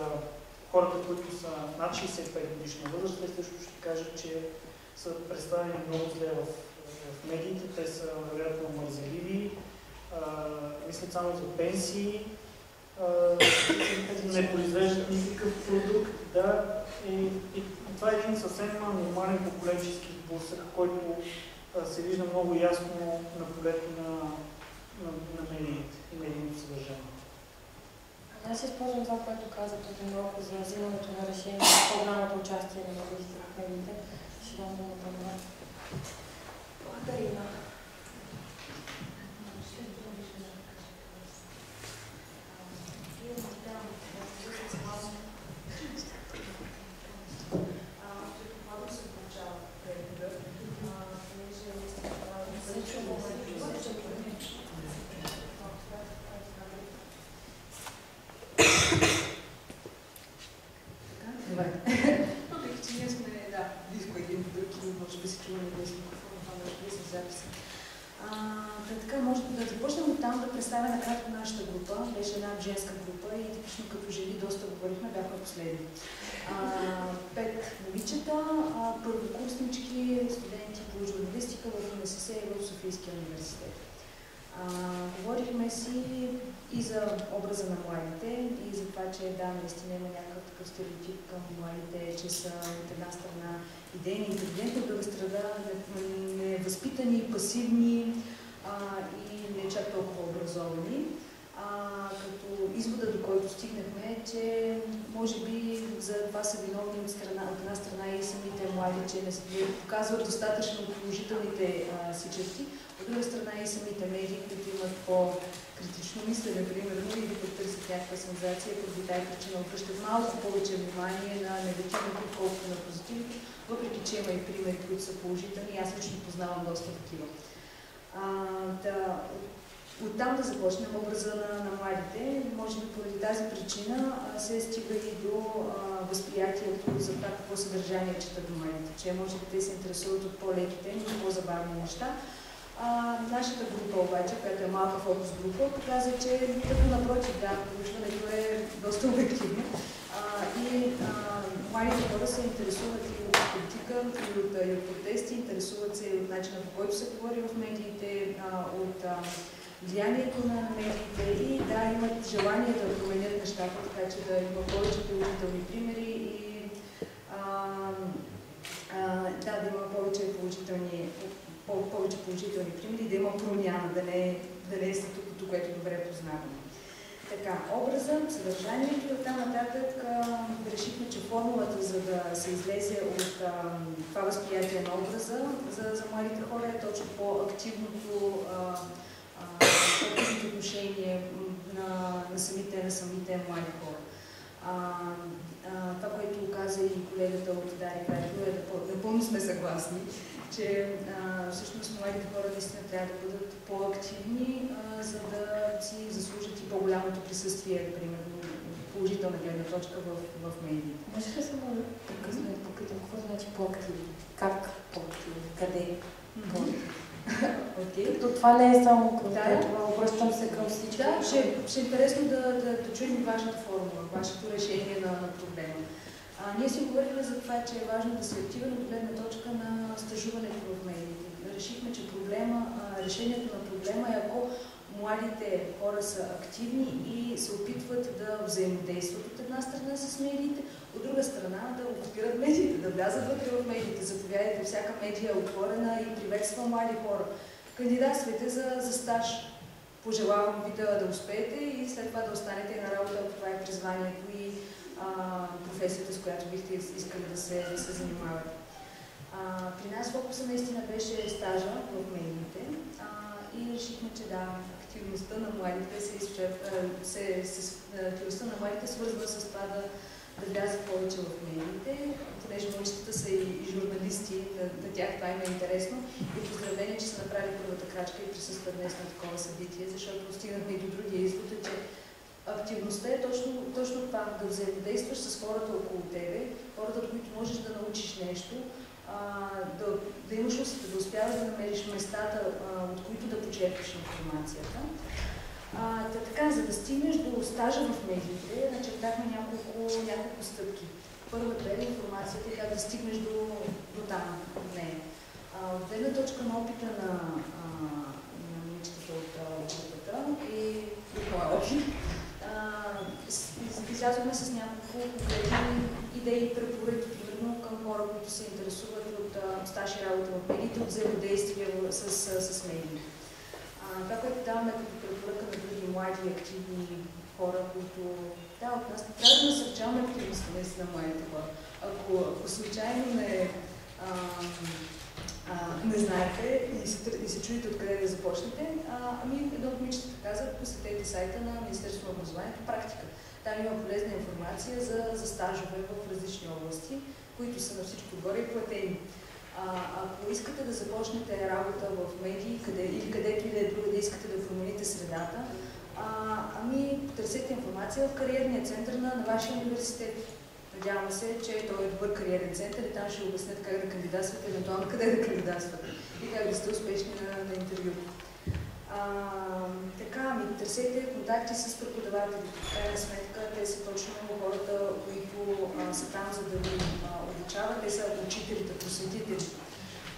[SPEAKER 8] хората, които са над 65 годишна възраст, те също ще кажат, че са представени много зле в, в медиите. Те са вероятно мързеливи, мислят само за пенсии, а, не произвеждат никакъв продукт. Да, и, и това е един съвсем нормален поколенчески сблъсък, който а, се вижда много ясно на полето на, на, на медиите и медийното съдържание.
[SPEAKER 9] Аз използвам това, което каза преди малко за взимането на решение, по-голямото участие на медиите в медиите. Ще дам думата Благодаря. Женска група и типично като жени доста говорихме, бяхме последни. А, пет момичета, първокурснички, студенти по журналистика в УНСС и в Софийския университет. Говорихме си и за образа на младите, и за това, че да, наистина има някакъв такъв стереотип към младите, че са от една страна идейни, интелигентни, от друга страна невъзпитани, пасивни а, и не чак толкова образовани като извода, до който стигнахме, е, че може би за това са виновни от, страна, от една страна и самите млади, че не показват достатъчно положителните а, си черти, от друга страна и самите медии, които имат по-критично мислене, примерно, или пък търсят някаква сензация, поради тази причина обръщат малко повече внимание на негативното, отколкото на позитивното, въпреки че има и примери, които са положителни. Аз лично познавам доста такива. А, да, Оттам да започнем образа на, на младите. Може би поради тази причина се стига и до а, възприятието за това какво съдържание четат младите. Че може би те се интересуват от по-леките, но по-забавни неща. А, нашата група обаче, която е малка фокус група, показва, че като напротив, да, проучването е доста обективно. А, и а, младите хора се интересуват и от политика, и от, и от протести, интересуват се и от начина по който се говори в медиите, а, от а, влиянието на медиите и да, имат желание да променят нещата, така че да има повече положителни примери и а, а, да, да има повече положителни, повече положителни примери, да има промяна, да не, да не е статуквото, което добре познаваме. Така, образа, съдържанието и оттам нататък решихме, че формулата, за да се излезе от а, това възприятие на образа за, за младите хора е точно по-активното отношение на, на, самите, на самите млади хора. А, а, това, което каза и колегата от Дари Петро, е напълно сме съгласни, че а, всъщност младите хора наистина трябва да бъдат по-активни, за да си заслужат и по-голямото присъствие, примерно, положителна гледна точка в, в медиите.
[SPEAKER 1] Може ли само прекъсна да попитам, какво значи по-активни? Как по-активни? Къде? По-активни?
[SPEAKER 9] Okay.
[SPEAKER 1] Като това не е само към
[SPEAKER 9] да,
[SPEAKER 1] това, обръщам се към всички.
[SPEAKER 9] Да, ще, ще е интересно да, да, да чуем вашата формула, вашето решение на, на проблема. А, ние си говорили за това, че е важно да се активен от гледна точка на стажуването в медиите. Решихме, че проблема, решението на проблема е ако младите хора са активни и се опитват да взаимодействат от една страна с медиите, от друга страна да окупират медиите, да влязат вътре в медиите. Заповядайте, всяка медия е отворена и приветства млади хора. Кандидатствайте за, за стаж. Пожелавам ви да, да успеете и след това да останете на работа, ако това е призванието и а, професията, с която бихте искали да се, да се занимавате. А, при нас фокуса наистина беше стажа в медиите а, и решихме, че да, активността на младите се, изчерпва, се, се, активността на младите свързва с това да, да влязат повече в медиите, понеже момичетата са и, журналисти, на, на тях това им е интересно. И поздравление, че са направили първата крачка и присъстват днес на такова събитие, защото стигнахме и до другия извод, че активността е точно, точно това, да взаимодействаш с хората около тебе, хората, от които можеш да научиш нещо, а, да, да имаш усета, да успяваш да намериш местата, а, от които да почерпиш информацията. А, така, за да стигнеш до стажа в медиите, начертахме няколко, няколко стъпки. Първата е информацията и как да стигнеш до, до там, от нея. От гледна точка на опита на, а, на момичетата от групата и, моя опит, излязохме с няколко конкретни идеи и препоръки, примерно към хора, които се интересуват от стаж и работа в медиите, от взаимодействие с, с, с медии. Това, което даваме като препоръка на други млади, активни хора, които да, от нас трябва да насърчаваме активността наистина на младите хора. Ако, ако случайно не, а, а, не знаете и се, и се чудите откъде да започнете, а, ами едно от момичетата каза, посетете сайта на Министерството на образованието, практика. Там има полезна информация за, за стажове в различни области, които са на всичко отгоре и платени. Ако искате да започнете работа в медии къде, или където и да е друго, да искате да промените средата, а, ами търсете информация в кариерния център на, на вашия университет. Надявам се, че той е добър кариерен център и там ще обяснят как да кандидатствате, евентуално къде да кандидатствате и как да сте успешни на, на интервюто. А, така, ми търсете контакти с преподаватели. В крайна сметка, те са точно хората, които а, са там, за да ви обучават. Те са учителите, просветители.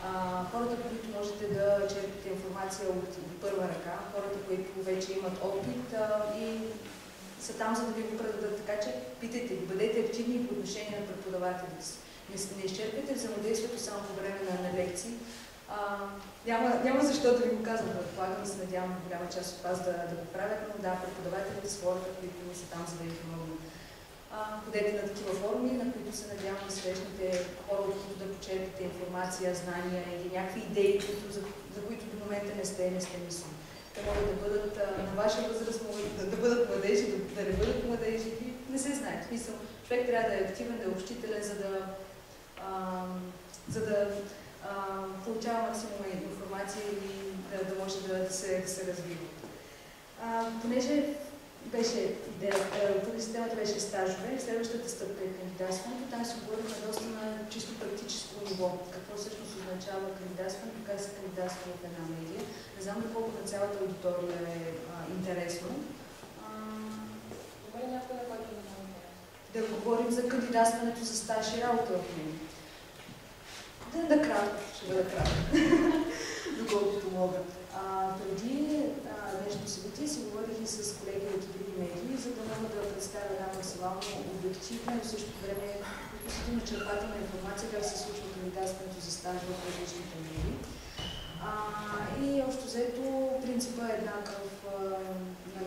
[SPEAKER 9] А, хората, които можете да черпите информация от, първа ръка, хората, които вече имат опит а, и са там, за да ви го предадат. Така че питайте бъдете активни по отношение на преподавателите си. Не, не изчерпайте взаимодействието само по време на, на лекции, а, няма, няма защо да ви го казвам, предполагам се надявам голяма част от вас да, да го правят, но да, преподавателите са хората, които са там, за да ви помогнат. ходете на такива форуми, на които се надявам да срещнете хора, от които да почерпите информация, знания или някакви идеи, които, за, за които до момента не сте, не сте мислили. Те могат да бъдат а, на ваша възраст, могат да, да бъдат младежи, да, да не бъдат младежи. Не се знае. В човек трябва да е активен, да е общителен, за да, а, за да получава максимум информация и да, да може да, да, се, да се развива. А, понеже беше идеята, понеже темата беше стажове, следващата стъпка е кандидатстването. Там се говорихме доста на чисто практическо ниво. Какво всъщност означава кандидатстването, как се кандидатства в една медия. Не знам доколко на цялата аудитория е а, интересно.
[SPEAKER 1] Който не
[SPEAKER 9] да говорим за кандидатстването за стаж и работа в медия. Да, да кратко, ще бъда кратко. [LAUGHS] доколкото мога. А, преди днешното събитие си говорих и с колеги от други медии, за да мога да представя една максимално обективна и в същото време относително черпателна информация как се случва кандидатстването за стаж в различните медии. А, и общо взето принципа е еднакъв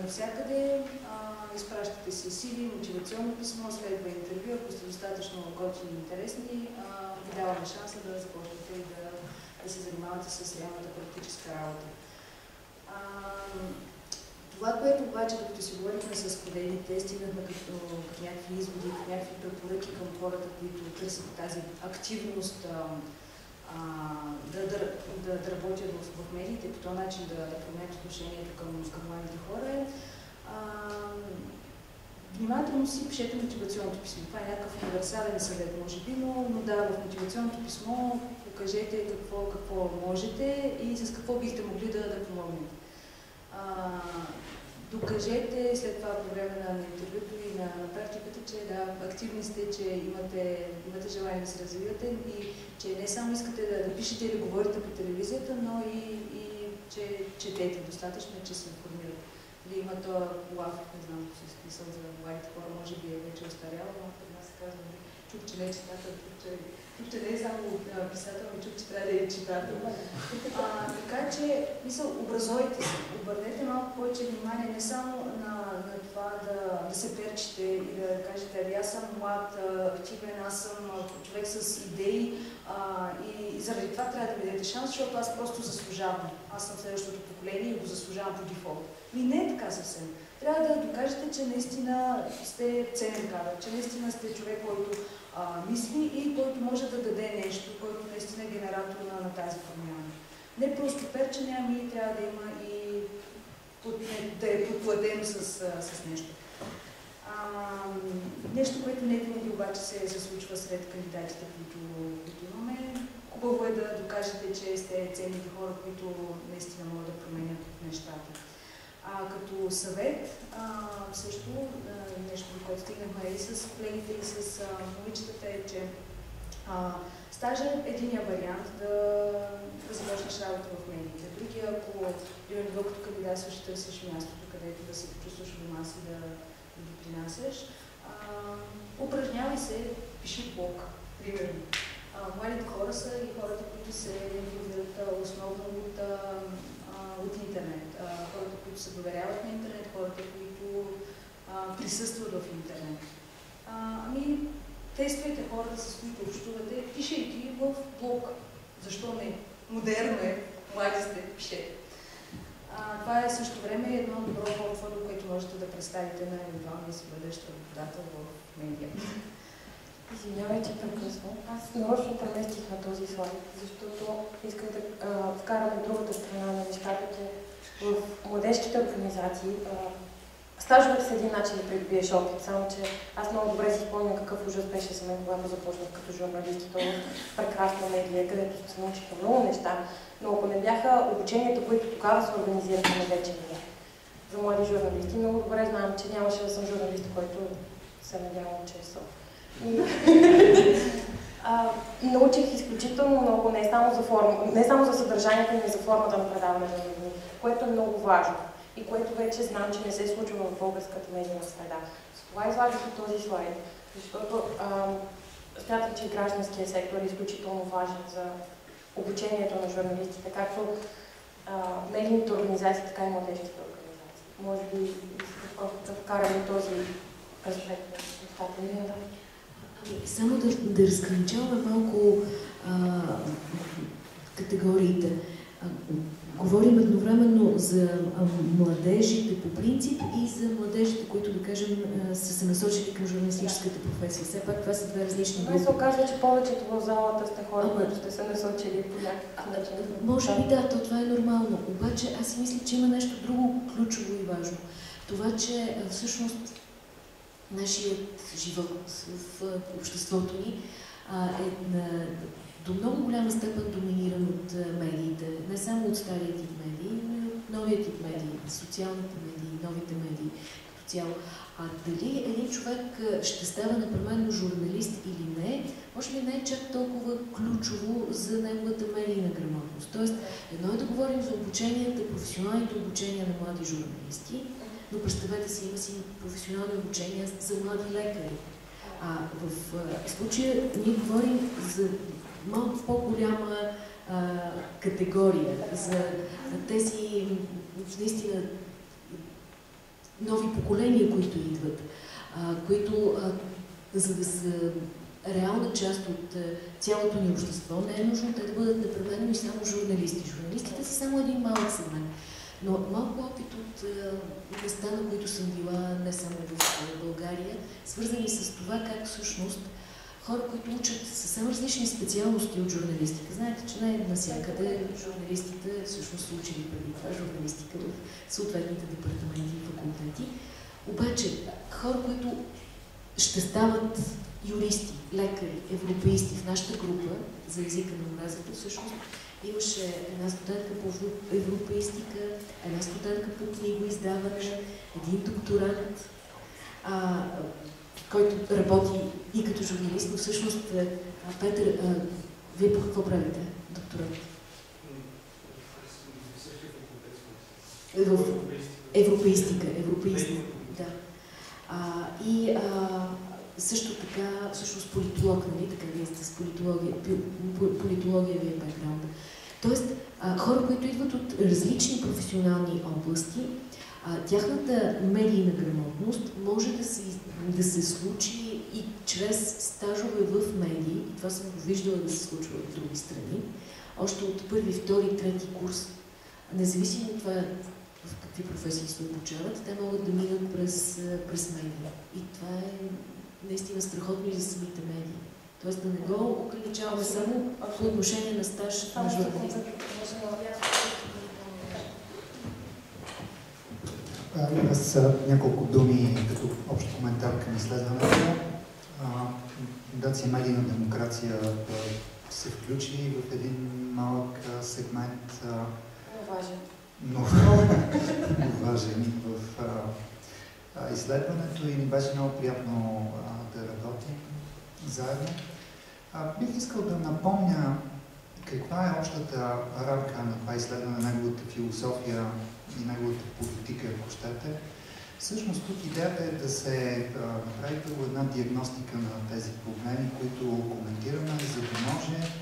[SPEAKER 9] навсякъде. изпращате си сили, мотивационно писмо, следва интервю, ако сте достатъчно готини и интересни, ви даваме шанса да започнете и да, да се занимавате с реалната практическа работа. А, това, което обаче, като си говорихме с колегите, стигнахме като, някакви изводи, като някакви препоръки към хората, които търсят тази активност, а, да, да, да, да работят в, в медиите, по този начин да, да променят отношението към, към младите хора е внимателно си пишете мотивационното писмо. Това е някакъв универсален съвет, може би, но, но да, в мотивационното писмо покажете какво, какво можете и с какво бихте могли да, да помогнете. А, докажете след това по време на интервюто и на, на практиката, че да, активни сте, че имате, имате желание да се развивате и че не само искате да, да пишете или говорите по телевизията, но и, и че четете достатъчно, че се информирате. Или има това лав, не знам, си смисъл за младите хора, може би е вече остарял, но при се казва, нали, чук, че не е читател, чук, че, чук, че не е само писател, но чук, че трябва да е читател. А, така че, мисъл, образойте се, обърнете малко повече внимание не само на, на това да, да се перчите и да кажете, аз съм млад, активен, аз съм човек с идеи а, и, заради това трябва да ми дадете шанс, защото аз просто заслужавам. Аз съм следващото поколение и го заслужавам по дефолт. И не е така съвсем. Трябва да докажете, че наистина сте ценен кадър, че наистина сте човек, който а, мисли и който може да даде нещо, който наистина е генератор на, на тази промяна. Не просто перчене, ами трябва да има и под, да е подплатено с, с нещо. А, нещо, което не винаги обаче се, се случва сред кандидатите, които, които имаме. Хубаво е да докажете, че сте ценните хора, които наистина могат да променят нещата. А, като съвет, а, също а, нещо, което стигнахме и с колегите, и с момичетата е, че а, стажа е единия вариант да, да започнеш работа в медиите. Другия, ако, примерно, докато кандидатстваш, търсиш мястото, където да се почувстваш дома си, да, да допринасяш, упражнявай се, пиши блог, примерно. младите хора са и хората, които се информират основно от от интернет. Хората, които се доверяват на интернет, хората, които присъстват в интернет. Ами, тествайте хората, с които общувате, пишейки в блог. Защо не? Модерно е. Млади сте, пишете. Това е също време едно добро портфолио, което можете да представите на евентуалния си бъдещ работодател в медиа.
[SPEAKER 1] Извинявайте, прекъсвам. Аз нарочно преместих на този слайд, защото искам да а, вкарам другата страна на нещата, че в младежките организации. А, стажовете са един начин да придобиеш опит, само че аз много добре си спомням какъв ужас беше за мен, когато започнах като журналист то в прекрасна медия, където се научиха много неща, но ако не бяха обученията, които тогава се организираха на вече ние, за млади журналисти, много добре знам, че нямаше да съм журналист, който се надявам, че е съл научих изключително много, не само за, форма, не само за съдържанието, но и за формата на предаването на новини, което е много важно и което вече знам, че не се случва в българската медийна среда. С това излагах и този слайд, защото смятам, че гражданския сектор е изключително важен за обучението на журналистите, както медийните организации, така и младежките организации. Може би да вкараме този аспект на нещата.
[SPEAKER 2] Само да, да разграничаваме малко а, категориите. А, говорим едновременно за а, младежите по принцип и за младежите, които, да кажем, а, са се насочили към журналистическата професия. Все пак това са две различни
[SPEAKER 1] групи. се оказва, че повечето в залата сте хора, Ама, които сте се насочили по някакъв начин.
[SPEAKER 2] Може би да, то това е нормално. Обаче аз си мисля, че има нещо друго ключово и важно. Това, че всъщност нашият живот в обществото ни е до много голяма степен доминиран от медиите. Не само от стария тип медии, но и от новия тип медии, социалните медии, новите медии като цяло. А дали един човек ще става непременно журналист или не, може би не е чак толкова ключово за неговата медийна грамотност. Тоест, едно е да говорим за обученията, професионалните обучения на млади журналисти, но представете си, има си професионални обучения за млади лекари. А в случая ние говорим за малко по-голяма категория, за тези наистина нови поколения, които идват, а, които, а, за да са реална част от цялото ни общество, не е нужно те да бъдат непременно и само журналисти. Журналистите са само един малък сегмент. Но малко опит от места, на които съм била, не само в България, свързани с това как всъщност хора, които учат съвсем различни специалности от журналистика. Знаете, че не навсякъде журналистите всъщност са учили преди това журналистика в съответните департаменти и факултети. Обаче, хора, които ще стават юристи, лекари, европеисти в нашата група за езика на омразата, всъщност имаше една студентка по европеистика, една студентка по книгоиздаване, един докторант, а, който работи и като журналист, но всъщност, е, Петър, а, вие по какво правите, докторат? В европеистика, европеистика, да. А, и а, също така, всъщност политолог, нали, така вие сте с политология, политология ви е бекграунда. Тоест, хора, които идват от различни професионални области, тяхната медийна грамотност може да се, да се случи и чрез стажове в медии, и това съм го виждала да се случва в други страни, още от първи, втори, трети курс, независимо от това в какви професии се обучават, те могат да минат през, през медии. И това е наистина страхотно и за самите медии. Тоест да не го ограничаваме само по отношение на стаж на журналист.
[SPEAKER 10] Аз няколко думи като общ коментар към изследването. Фундация Медийна демокрация се включи в един малък сегмент.
[SPEAKER 1] Много важен.
[SPEAKER 10] Много важен в изследването и ни беше много приятно да работим заедно. Бих искал да напомня каква е общата рамка на това изследване, неговата философия и неговата политика, ако щете. Всъщност тук идеята е да се а, направи първо една диагностика на тези проблеми, които коментираме, за да може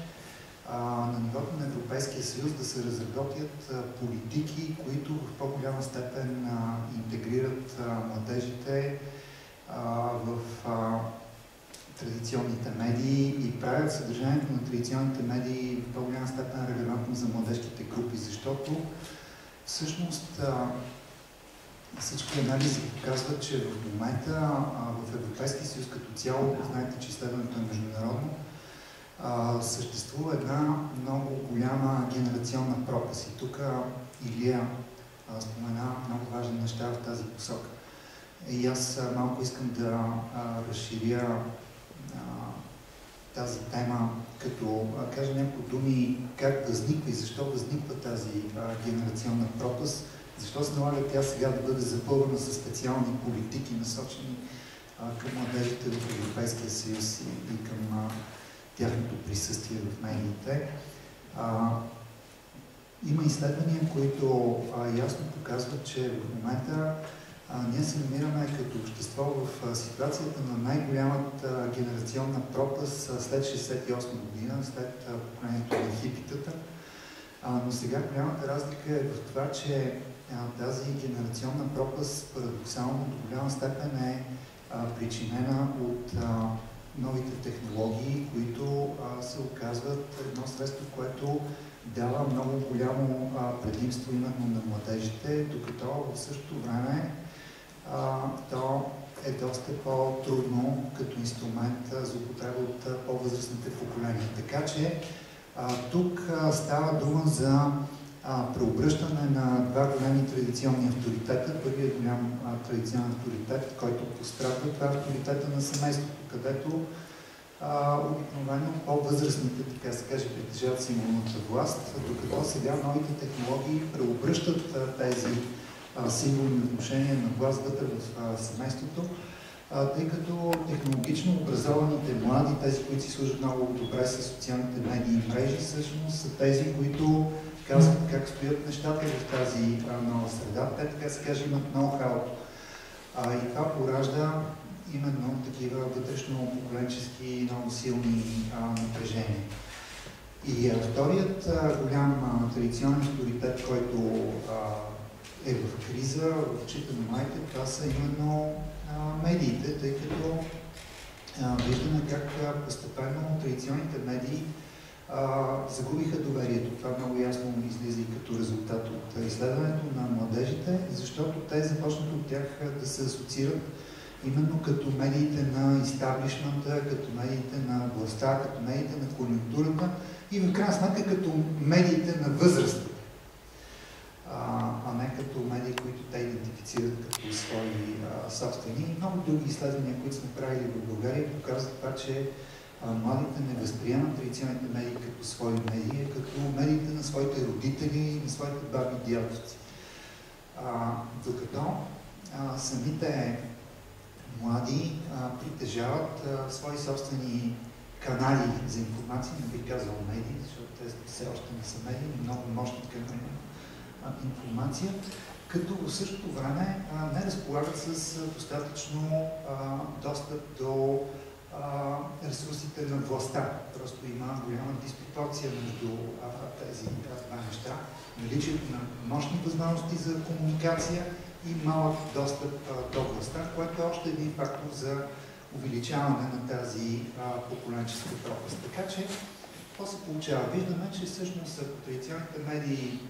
[SPEAKER 10] а, на нивото на Европейския съюз да се разработят а, политики, които в по-голяма степен а, интегрират а, младежите а, в а, традиционните медии и правят съдържанието на традиционните медии в по-голяма степен релевантно за младежките групи, защото всъщност всички анализи показват, че в момента в Европейския съюз като цяло, знаете, че изследването е международно, съществува една много голяма генерационна пропаст. И тук Илия спомена много важни неща в тази посока. И аз малко искам да разширя тази тема, като кажа няколко думи как възниква и защо възниква тази генерационна пропаст, защо се налага тя сега да бъде запълвана с специални политики, насочени към младежите в Европейския съюз и, и към а, тяхното присъствие в медиите. А, има изследвания, които а, ясно показват, че в момента ние се намираме като общество в ситуацията на най-голямата генерационна пропаст след 68 година, след поколението на хипитата. Но сега голямата разлика е в това, че тази генерационна пропаст парадоксално до голяма степен е причинена от новите технологии, които се оказват едно средство, което дава много голямо предимство именно на младежите, докато в същото време а, то е доста по-трудно като инструмент за употреба от по-възрастните поколения. Така че а, тук става дума за а, преобръщане на два големи традиционни авторитета. Първият голям традиционен авторитет, който пострадва, това е авторитета на семейството, където а, обикновено по-възрастните, така се каже, притежават символната власт, докато сега новите технологии преобръщат а, тези символни отношения на власт вътре в семейството, тъй като технологично образованите млади, тези, които си служат много добре с социалните медии и мрежи, всъщност са тези, които казват как стоят нещата в тази нова среда. Те, така се каже, имат ноу-хау. И това поражда именно такива вътрешно поколенчески много силни напрежения. И вторият голям традиционен авторитет, който е в криза, в очите на майка, това са именно медиите, тъй като виждаме как постепенно традиционните медии загубиха доверието. Това много ясно излиза и като резултат от изследването на младежите, защото те започнаха от тях да се асоциират именно като медиите на истаблишмента, като медиите на властта, като медиите на конъюнктурата и в крайна сметка като медиите на възрастта а не като медии, които те идентифицират като свои собствени. Много други изследвания, които сме правили в България, показват това, че младите не възприемат традиционните медии като свои медии, а като медиите на своите родители на своите баби и дядовци. докато а, самите млади а, притежават а, свои собствени канали за информация, не би казал медии, защото те все още не са медии, но много мощни канали информация, като в същото време не разполагат с достатъчно достъп до ресурсите на властта. Просто има голяма диспропорция между тези два неща. Наличието на мощни възможности за комуникация и малък достъп до властта, което е още един фактор за увеличаване на тази поколенческа пропаст. Така че, какво се получава? Виждаме, че всъщност традиционните медии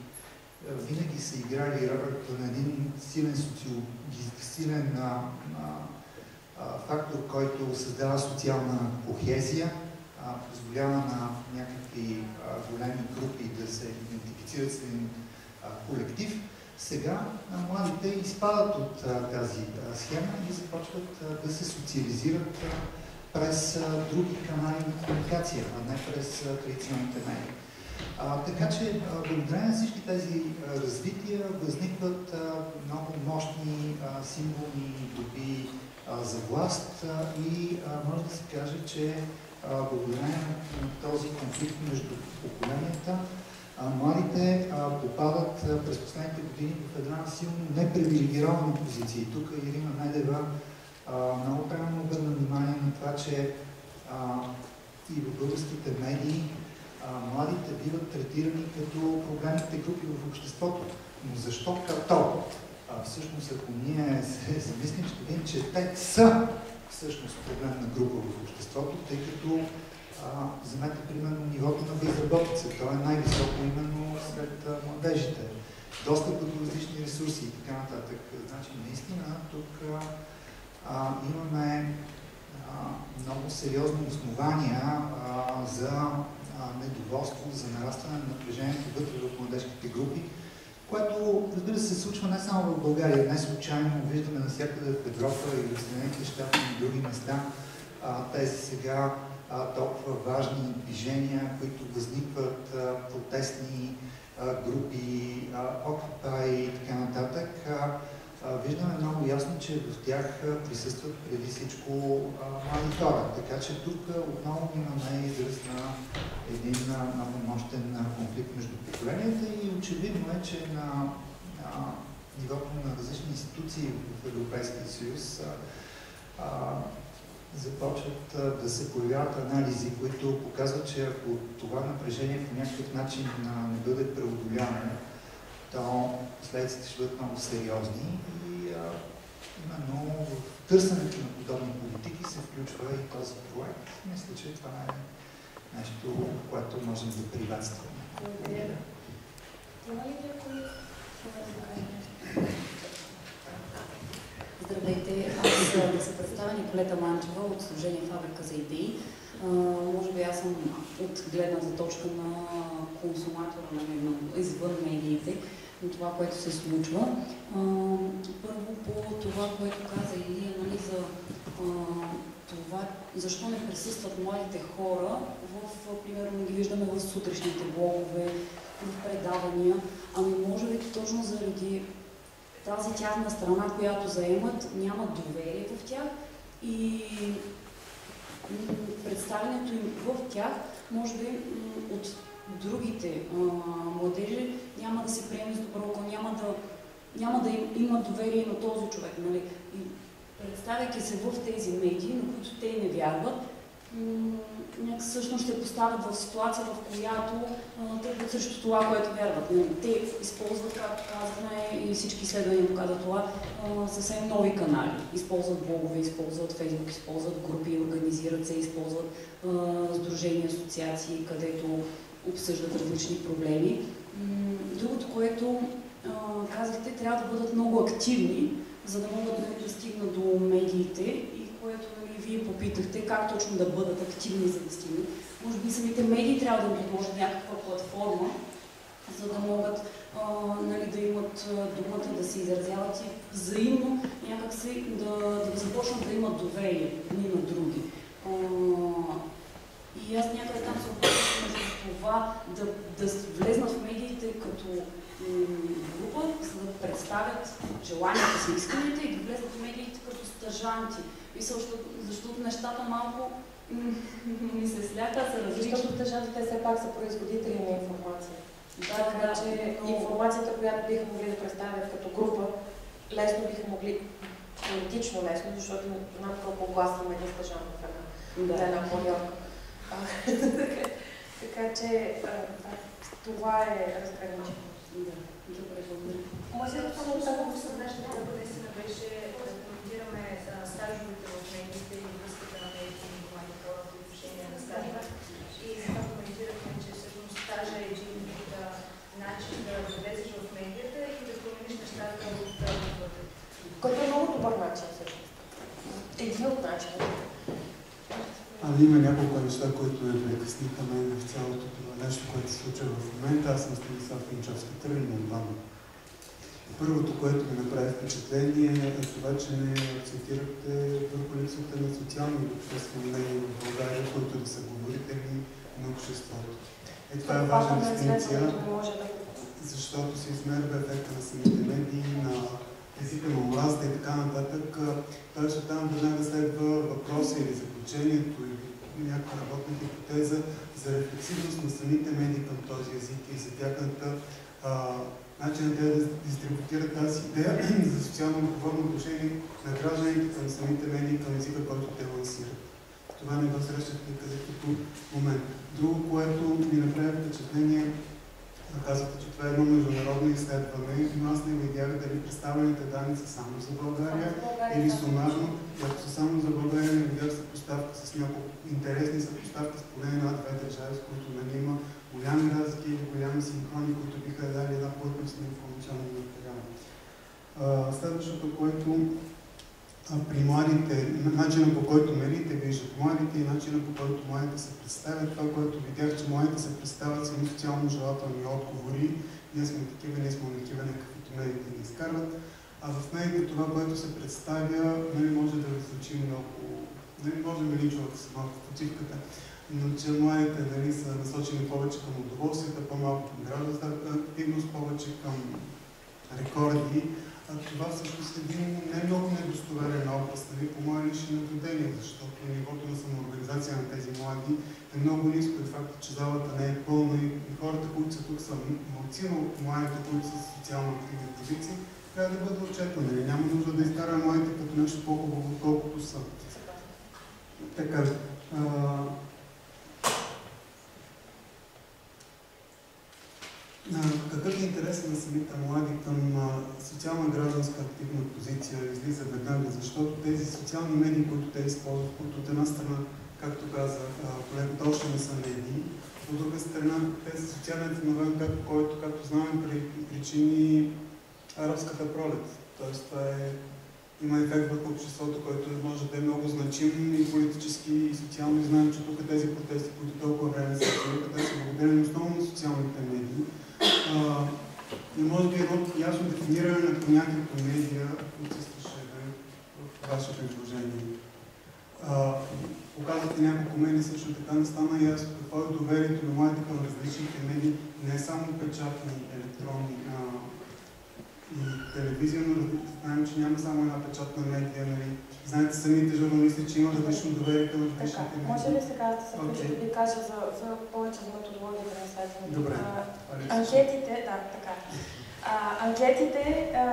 [SPEAKER 10] винаги са играли ролята на един силен силен а, а, фактор, който създава социална кохезия, позволява на някакви а, големи групи да се идентифицират с един а, колектив. Сега а, младите изпадат от а, тази а, схема и започват а, да се социализират а, през а, други канали на комуникация, а не през а, традиционните медии. А, така че, благодарение на всички тези а, развития, възникват а, много мощни а, символни доби за власт и може да се каже, че благодарение на този конфликт между поколенията, младите попадат през последните години в една силно непривилегирована позиция. Тук Ирина Медева много правилно обърна внимание на това, че и в българските медии младите биват третирани като проблемните групи в обществото. Но защо като? А, всъщност, ако ние се замислим, ще видим, че те са всъщност проблемна група в обществото, тъй като вземете примерно нивото на безработица. То е най-високо именно сред а, младежите. Достъп до различни ресурси и така нататък. Значи, наистина, тук а, имаме а, много сериозни основания а, за недоволство, за нарастване на напрежението вътре в младежките групи, което, разбира се, случва не само в България. Не случайно виждаме навсякъде в Европа и в Съединените щати и други места а, тези сега а, толкова важни движения, които възникват а, протестни а, групи, Occupy и така нататък. А, виждаме много ясно, че в тях присъстват преди всичко млади хора. Така че тук отново имаме израз на един много мощен конфликт между поколенията и очевидно е, че на, нивото на различни институции в Европейския съюз започват да се появяват анализи, които показват, че ако това напрежение по някакъв начин не бъде преодоляно, то последиците ще бъдат много сериозни и именно в търсенето на подобни политики се включва и този проект. Мисля, че това е нещо, което можем да приветстваме. Благодаря.
[SPEAKER 11] Здравейте, аз да се представя Николета Манчева от Служение Фабрика за идеи. може би аз съм от гледната точка на консуматора на извън медиите на това, което се случва. А, първо по това, което каза Илия, нали, за а, това, защо не присъстват младите хора, в, примерно, ги виждаме в сутрешните блогове, в предавания, ами може би точно заради тази тяхна страна, която заемат, нямат доверие в тях и представянето им в тях, може би от другите а, младежи няма да се приеме с добро няма да, няма да им, има доверие на този човек. Нали? Представяйки се в тези медии, на които те не вярват, всъщност ще поставят в ситуация, в която бъдат срещу това, което вярват. Те използват, както казахме, и всички изследвания показват това, съвсем нови канали. Използват блогове, използват фейсбук, използват групи, организират се, използват сдружения, асоциации, където обсъждат различни проблеми. Другото, което казахте, трябва да бъдат много активни, за да могат нали, да стигнат до медиите и което нали, вие попитахте, как точно да бъдат активни, за да стигнат. Може би самите медии трябва да им предложат някаква платформа, за да могат а, нали, да имат думата, да се изразяват и взаимно някакси да, да започнат да имат доверие едни на други. А, и аз някъде там се опитвам между това да, да влезнат в медиите като група, за да представят желанията си, исканията и да влезнат в медиите като стъжанти. И също, защото нещата малко ми се сляха, са различни.
[SPEAKER 1] Защото стъжантите все пак са производители на информация.
[SPEAKER 11] Да,
[SPEAKER 1] така
[SPEAKER 11] да,
[SPEAKER 1] че
[SPEAKER 11] но...
[SPEAKER 1] информацията, която биха могли да представят като група, лесно биха могли, теоретично лесно, защото над колко глас има един стъжант в една, да. една планьорка. [LAUGHS] така че това е разграничено.
[SPEAKER 11] Да, добре, благодаря.
[SPEAKER 9] Моето само само в група наистина беше да коментираме стажовете в медиите и връзката на медиите и млади хора по отношение на стажа. И това коментирахме, че всъщност стажа е един вид начин да влезеш в медията и да промениш нещата от вътре.
[SPEAKER 1] Който е много добър начин всъщност. Един от начините.
[SPEAKER 12] Ами има няколко неща, които ме прекъсниха мен в цялото това нещо, което се случва в момента. Аз съм Станислав Инчовски, тръгна от двама. Първото, което ми направи впечатление е това, че не акцентирахте върху липсата на социални обществени мнения в България, които да са говорители на обществото. Е, това е важна дискусия, защото се измерва ефекта на самите медии, на езика на омразата и така нататък. Той там веднага следва въпроса или заключението или някаква работна хипотеза за рефлексивност на самите медии към този език и за тяхната начинът е да дистрибутират тази идея [CLEARS THROAT] за социално отговорно отношение на гражданите към самите медии, към езика, който те лансират. Това не го срещахте къде като момент. Друго, което ми направи впечатление, казвате, че това е едно международно изследване, но аз не видях дали представените данни са само за България, или сумарно. Ако са само за България, не видях съпоставка с няколко интересни съпоставки с поне една-две държави, с които нали, има голями разлики или голями синхрони, които биха дали една плътност на информационни материали. Следващото, което при младите, начина по който медиите виждат младите и начина по който младите се представят, това, което видях, че младите се представят с социално желателни отговори, ние сме такива, ние сме такива, каквито медиите ни изкарват, а в медиите това, което се представя, нали, може да ви звучи много, нали, може да ми личува с малко почивката, но че младите нали, са насочени повече към удоволствията, по-малко към гражданска активност, повече към рекорди. А това всъщност е един не много недостоверен образ, нали, по мое лично наблюдение, защото нивото на самоорганизация на тези млади е много ниско и факта, че залата не е пълна и, хората, които са тук са малци, но младите, които са социално активни позиции, трябва да бъдат отчетени. Нали? Няма нужда да изкараме младите като нещо по-хубаво, отколкото са. Така, а, какъв е интересът на самите млади към социална гражданска активна позиция излиза веднага, защото тези социални медии, които те използват, които от една страна, както каза колегата, още не са медии, от друга страна, те са социален феномен, който, както знаем, при причини арабската пролет. Тоест, това е, има ефект върху обществото, който може да е много значим и политически, и социално. И знаем, че тук тези протести, които толкова време са те са благодарени основно на социалните медии и може би едно ясно дефиниране на понятието медия отсъстваше в вашето изложение. Показвате няколко медии, също така не стана ясно какво е доверието на младите към различните медии, не само печатни, електронни. И телевизионно знаем, че няма само една печатна медия, нали? Знаете самите журналисти, че има различно доверие към различните медии.
[SPEAKER 1] Може ли сега да се
[SPEAKER 12] Окей.
[SPEAKER 1] да ви кажа за, за повече за методологията на изследването?
[SPEAKER 12] Добре.
[SPEAKER 1] А, анкетите, да, така. А, анкетите, а,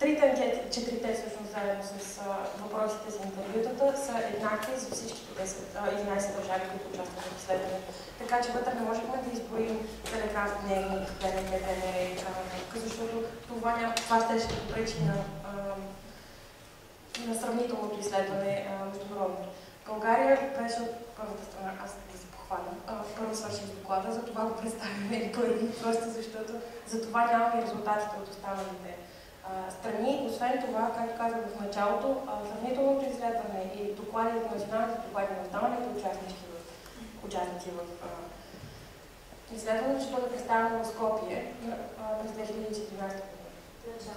[SPEAKER 1] трите анкети, четирите всъщност заедно с а, въпросите за интервютата са еднакви за всичките 10, а, 11 държави, които участват в изследването. Така че вътре не можехме да изборим Телеграф, Дневник, БНТ, БНР и така нататък, защото това, това ще ще попречи на, на сравнителното изследване а, международното. България беше от първата страна, аз да се похваля, първо свърших доклада, за това го представяме и [LAUGHS] първи, просто защото за това нямаме резултатите от останалите страни. Освен това, както казах в началото, сравнителното изследване и докладите, националните доклади на останалите участници в, участници в изследването ще бъде представено в Скопие през 2014 година.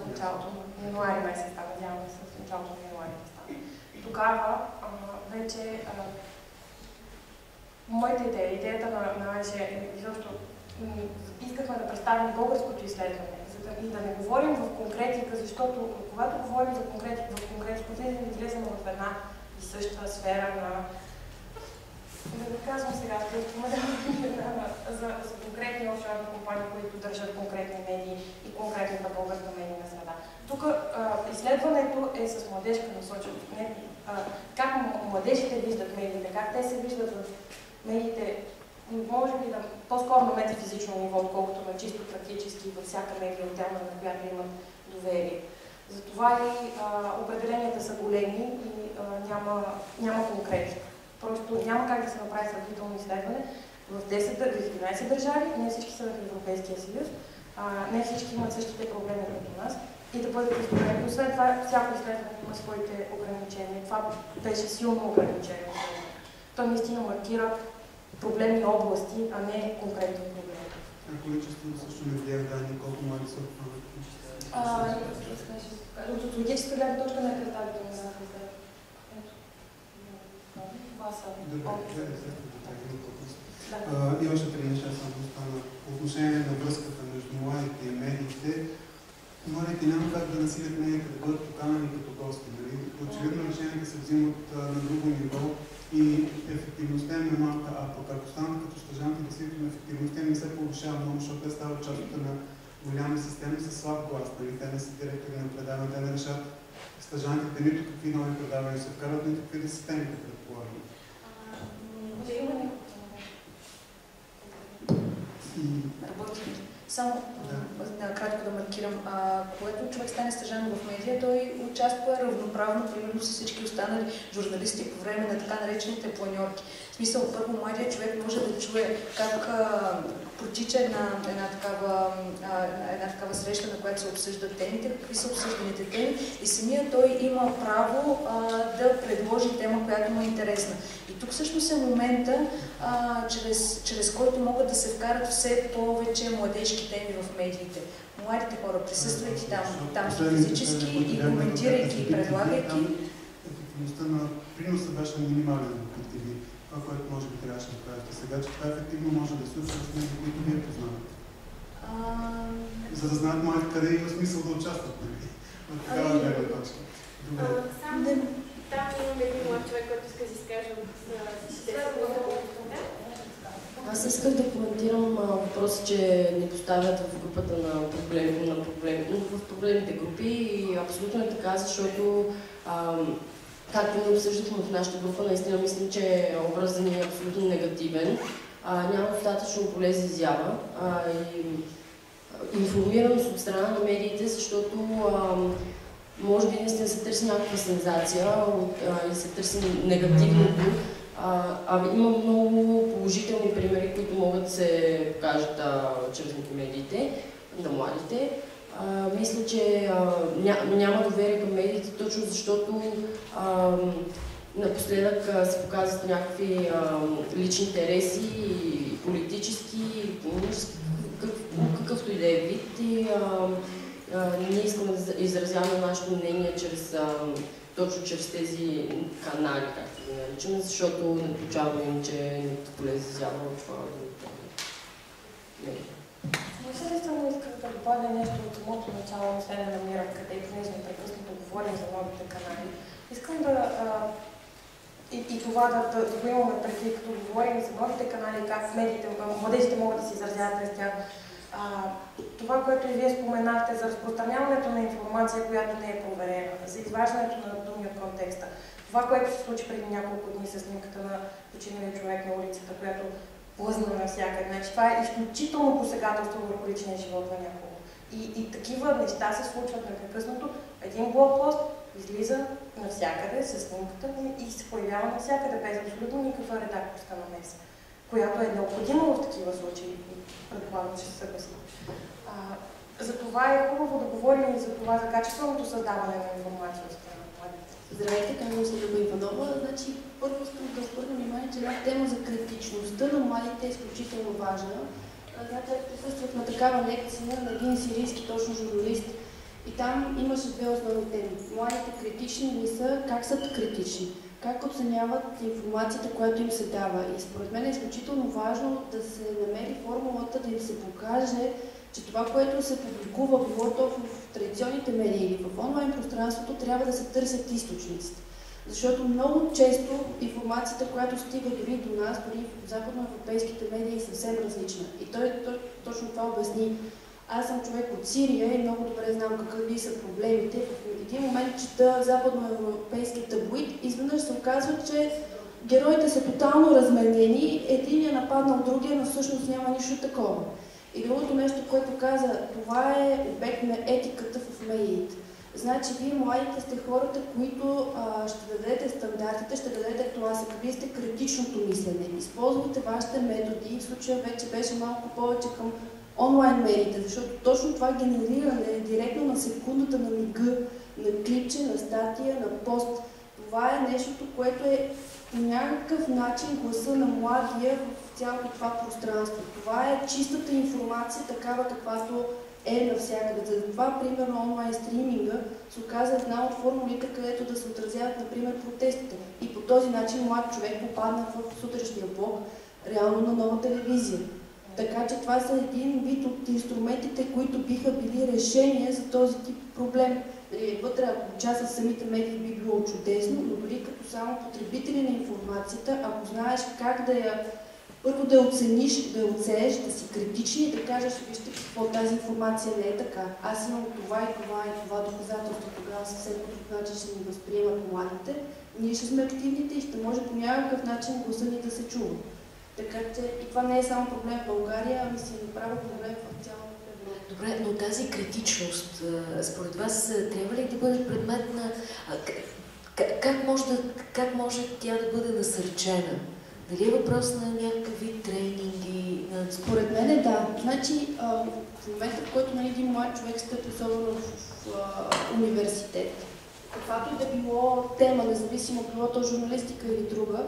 [SPEAKER 1] Началото на януари месец, да, надяваме се началото на стане. Тогава а, вече а, моята идея, идеята на, на е изобщо м, искахме да представим българското изследване за да, и да не говорим в конкретика, защото когато говорим за конкретика, в конкретика, влизаме в една и съща сфера на да не казвам сега, да споменавам за, за конкретни офшорни компании, които държат конкретни медии и конкретната българска медийна среда. Тук изследването е с младежка насоченост. Как младежите виждат медиите, как те се виждат в медиите, може би на по-скоро на метафизично ниво, отколкото на чисто практически във всяка медия отделна, на която имат доверие. Затова и а, определенията са големи и а, няма, няма конкретика. Просто няма как да се направи сравнително изследване в 10, дър- в 11 държави, не всички са в Европейския съюз, а, не всички имат същите проблеми като нас и да бъдат изборени. Освен това, всяко изследване има своите ограничения. Това беше силно ограничение. То наистина маркира проблемни области, а не конкретни проблеми.
[SPEAKER 12] А количеството също не влияе данни, колко млади са
[SPEAKER 1] от социологическа гледна точка не е представително на. Това са
[SPEAKER 12] Добре, И още три неща само остана. По отношение на връзката между младите и медиите, младите няма как да насилят медиите да бъдат поканани като гости. Нали? Очевидно решенията се взимат на друго ниво и ефективността им е малка, а пък ако станат като стъжанти, действително ефективността им не се повишава много, защото те стават част от една голяма система с слаб глас. Нали? Те не са директори на предаване, те не решат стъжантите нито какви нови предавания се вкарат, нито какви да предполагам.
[SPEAKER 1] Да.
[SPEAKER 9] Само да. кратко да маркирам, а, когато човек стане стъжан в медия, той участва равноправно, примерно с всички останали журналисти по време на така наречените планьорки. Смисъл, първо, младият човек може да чуе как а, протича една, една, такава, а, една такава среща, на която се обсъждат темите, какви са обсъжданите теми и самия той има право а, да предложи тема, която му е интересна. И тук всъщност е момента, а, чрез, чрез който могат да се вкарат все повече младежки теми в медиите. Младите хора, присъствайки там, там физически и коментирайки и предлагайки,
[SPEAKER 12] Ефективността на приноса беше минимален TV. Това, което може би трябваше да кажете сега, че това ефективно може да се случва с тези, които вие познавате.
[SPEAKER 9] а,
[SPEAKER 12] За да знаят младите къде има смисъл да участват. Нали? От такава
[SPEAKER 9] Ами,
[SPEAKER 12] гледна точка. Добре.
[SPEAKER 13] Само там имаме един млад човек, който иска да си изкаже от.
[SPEAKER 14] Аз исках да коментирам въпроса, че ни поставят в групата на, проблем, на проблем, в проблемните групи и абсолютно е така, защото а, както ние обсъждахме в нашата група, наистина мислим, че образът ни е абсолютно негативен. А, няма достатъчно поле за изява а, и а, информираност от страна на медиите, защото а, може би наистина се търси някаква сензация от, а, и се търси негативното. А, ами, има много положителни примери, които могат да се покажат а, чрез медиите на младите. Мисля, че няма доверие към медиите, точно защото напоследък се показват някакви лични интереси, и политически, какъвто и да е вид. И, ние искаме да изразяваме нашето мнение чрез точно чрез тези канали, както ги наричаме, защото не получаваме иначе никакво поле за изява в другите медии.
[SPEAKER 1] Може само исках да предполага нещо от самото начало, не се не намирам, където ние непрекъснато говорим за новите канали. Искам да и, и това да, да, да го имаме предвид, като говорим за новите канали, как медиите, младежите могат да се изразяват през тях. А, това, което и вие споменахте за разпространяването на информация, която не е проверена, за изваждането на думи от контекста. Това, което се случи преди няколко дни с снимката на починалия човек на улицата, която плъзна навсякъде. Значи, това е изключително посегателство върху личния живот на някого. И, и такива неща се случват непрекъснато. Един блокпост излиза навсякъде с снимката и се появява навсякъде без абсолютно никаква редакторска намеса, която е необходима в такива случаи. Предполагам, че се съгласи. За това е хубаво да говорим и за това, за качественото създаване на информация от страна.
[SPEAKER 15] Здравейте, казвам се Люба Иванова. Значи, първо искам да обърна внимание, че една тема за критичността на младите е изключително важна. Знаете, присъствах на такава лекция на един сирийски точно журналист, и там имаше две основни теми. Младите критични ли са, как са критични, как оценяват информацията, която им се дава. И според мен е изключително важно да се намери формулата, да им се покаже, че това, което се публикува, било то в традиционните медии или в онлайн пространството, трябва да се търсят източниците. Защото много често информацията, която стига дори до нас, дори в западноевропейските медии е съвсем различна. И той, той точно това обясни аз съм човек от Сирия и много добре знам какви са проблемите. В един момент чета западноевропейски таблоид, изведнъж се оказва, че героите са тотално разменени, един е нападнал другия, но всъщност няма нищо такова. И другото нещо, което каза, това е обект на етиката в медиите. Значи, вие младите сте хората, които а, ще дадете стандартите, ще дадете класа, вие сте критичното мислене. Използвайте вашите методи, в случая вече беше малко повече към онлайн медиите, защото точно това генериране е директно на секундата на мига, на клипче, на статия, на пост. Това е нещото, което е по някакъв начин гласа на младия в цялото това пространство. Това е чистата информация, такава каквато е навсякъде. За това, примерно, онлайн стриминга се оказа една от формулите, където да се отразяват, например, протестите. И по този начин млад човек попадна в сутрешния блок, реално на нова телевизия. Така че това са един вид от инструментите, които биха били решения за този тип проблем. Нали, вътре, ако участват самите медии, би било чудесно, но дори като само потребители на информацията, ако знаеш как да я първо да я оцениш, да я оценеш, да си критични и да кажеш, вижте какво тази информация не е така. Аз имам това и това и това доказателство, тогава съвсем по друг начин ще ни възприемат младите. Ние ще сме активните и ще може по някакъв начин гласа ни да се чува. Така че и това не е само проблем в България, ами си направо проблем в цялата.
[SPEAKER 2] Добре, но тази критичност, според вас, трябва ли да бъде предмет на... Как може, да, как може тя да бъде насърчена? Дали е въпрос на някакъв вид тренинги? На...
[SPEAKER 15] Според мен е да. Значи, в момента, в който нали, един млад човек стъпи, особено в, в, в университет, каквато и да било тема, независимо било то журналистика или друга,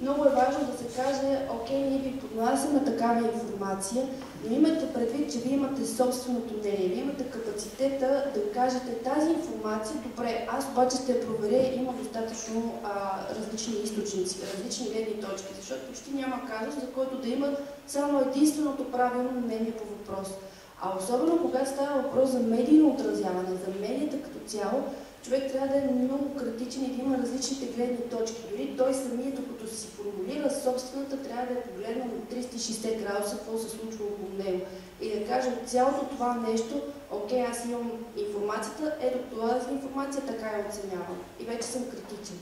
[SPEAKER 15] много е важно да се каже, окей, ние ви поднасяме такава информация, но имате предвид, че вие имате собственото мнение, вие имате капацитета да кажете тази информация, добре, аз обаче ще я проверя, има достатъчно а, различни източници, различни гледни точки, защото почти няма казус, за който да има само единственото правилно мнение по въпрос. А особено когато става въпрос за медийно отразяване, за медията като цяло, човек трябва да е много критичен и да има различните гледни точки. Дори той самия, докато си формулира собствената, трябва да е погледнал на 360 градуса какво се случва около него. И да каже от цялото това нещо, окей, аз имам информацията, ето това за информация, така я оценявам. И вече съм критичен.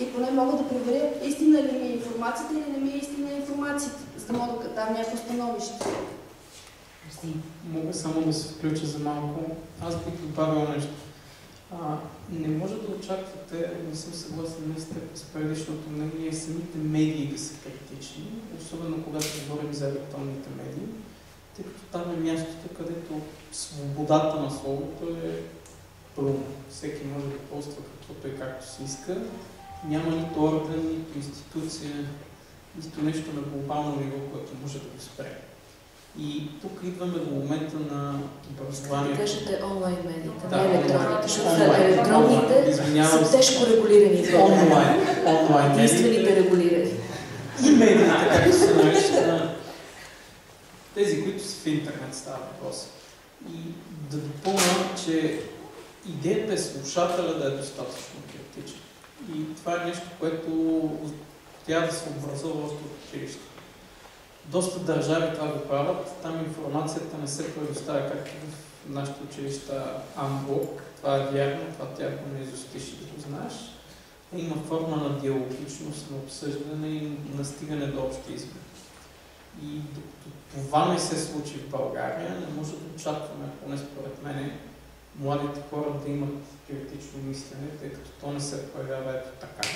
[SPEAKER 15] И поне мога да проверя истина ли ми е информацията или не ми е истина информацията, за да мога да дам някакво становище.
[SPEAKER 7] Мога само да се включа за малко. Аз бих добавил нещо. А, не може да очаквате, не съм съгласен днес с предишното мнение, самите медии да са критични, особено когато говорим за електронните медии, тъй като там е мястото, където свободата на словото е пълна. Всеки може да поства каквото и както си иска. Няма нито орган, нито институция, нито нещо на глобално ниво, което може да го спре. И тук идваме до момента на образованието.
[SPEAKER 2] Кажете онлайн медиите, да, не електронните, защото електронните са тежко регулирани.
[SPEAKER 7] Онлайн, онлайн
[SPEAKER 2] Единствените регулирани.
[SPEAKER 7] И медиите, както се наричат тези, които са в интернет, става въпрос. И да допълня, че идеята е слушателя да е достатъчно критичен. И това е нещо, което трябва да се образува още от училище. Доста държави това го правят. Там информацията не се предоставя както в нашите училища Амбург. Това е вярно, това тя не изостиш да го знаеш. Има форма на диалогичност, на обсъждане и настигане до общи избори. И докато това не се случи в България, не може да очакваме, поне според мен, младите хора да имат критично мислене, тъй като то не се проявява ето така.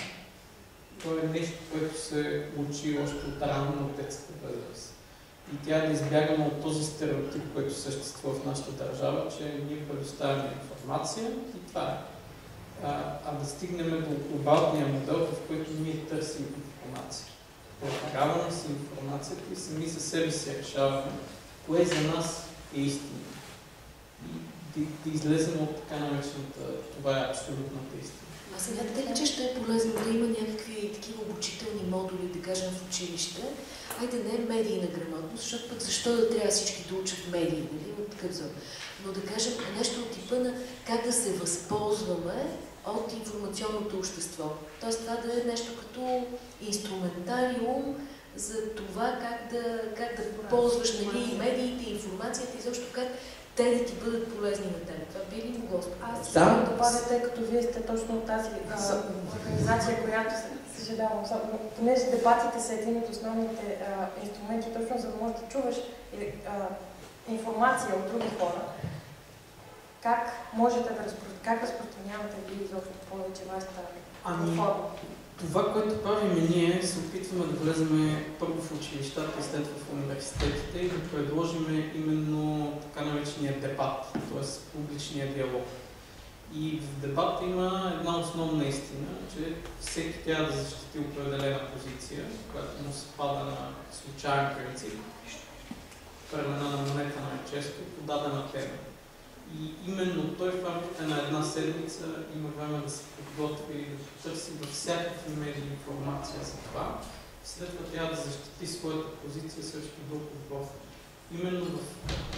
[SPEAKER 7] То е нещо, което се учи още от ранна детска възраст. И тя е да избягаме от този стереотип, който съществува в нашата държава, че ние предоставяме информация и това е. А, а да стигнем до обратния модел, в който ние търсим информация. Проверяваме си информацията и сами за себе си решаваме кое за нас е истина. И да, да излезем от така наречената, това е абсолютната истина.
[SPEAKER 2] Така ли, че ще е полезно да има някакви такива обучителни модули, да кажем в училище? Айде не е медийна грамотност, защото пък защо да трябва всички да учат медии, нали, от такъв зон. Но да кажем нещо от типа на как да се възползваме от информационното общество. Тоест това да е нещо като инструментариум за това как да, как да ползваш нали, медиите, информацията и защо как те да ти бъдат полезни на теб. Това би ли могло
[SPEAKER 1] Аз ще да. добавя, тъй като вие сте точно от тази а, организация, която съжалявам, понеже дебатите са един от основните а, инструменти, точно за да можеш да чуваш а, информация от други хора, как можете да разпространяте, как разпространявате вие изобщо повече вашата
[SPEAKER 7] ами, форма? Това, което правим ние, се опитваме да влеземе първо в училищата и след в университетите и да предложим именно така наречения дебат, т.е. публичния диалог. И в дебата има една основна истина, че всеки трябва да защити определена позиция, която му се пада на случайен принцип, премена на монета най-често, по дадена тема. И именно той в рамките на една седмица има време да се подготви търси във всякакви медии информация за това. След това трябва да защити своята позиция срещу друг отбор. Именно в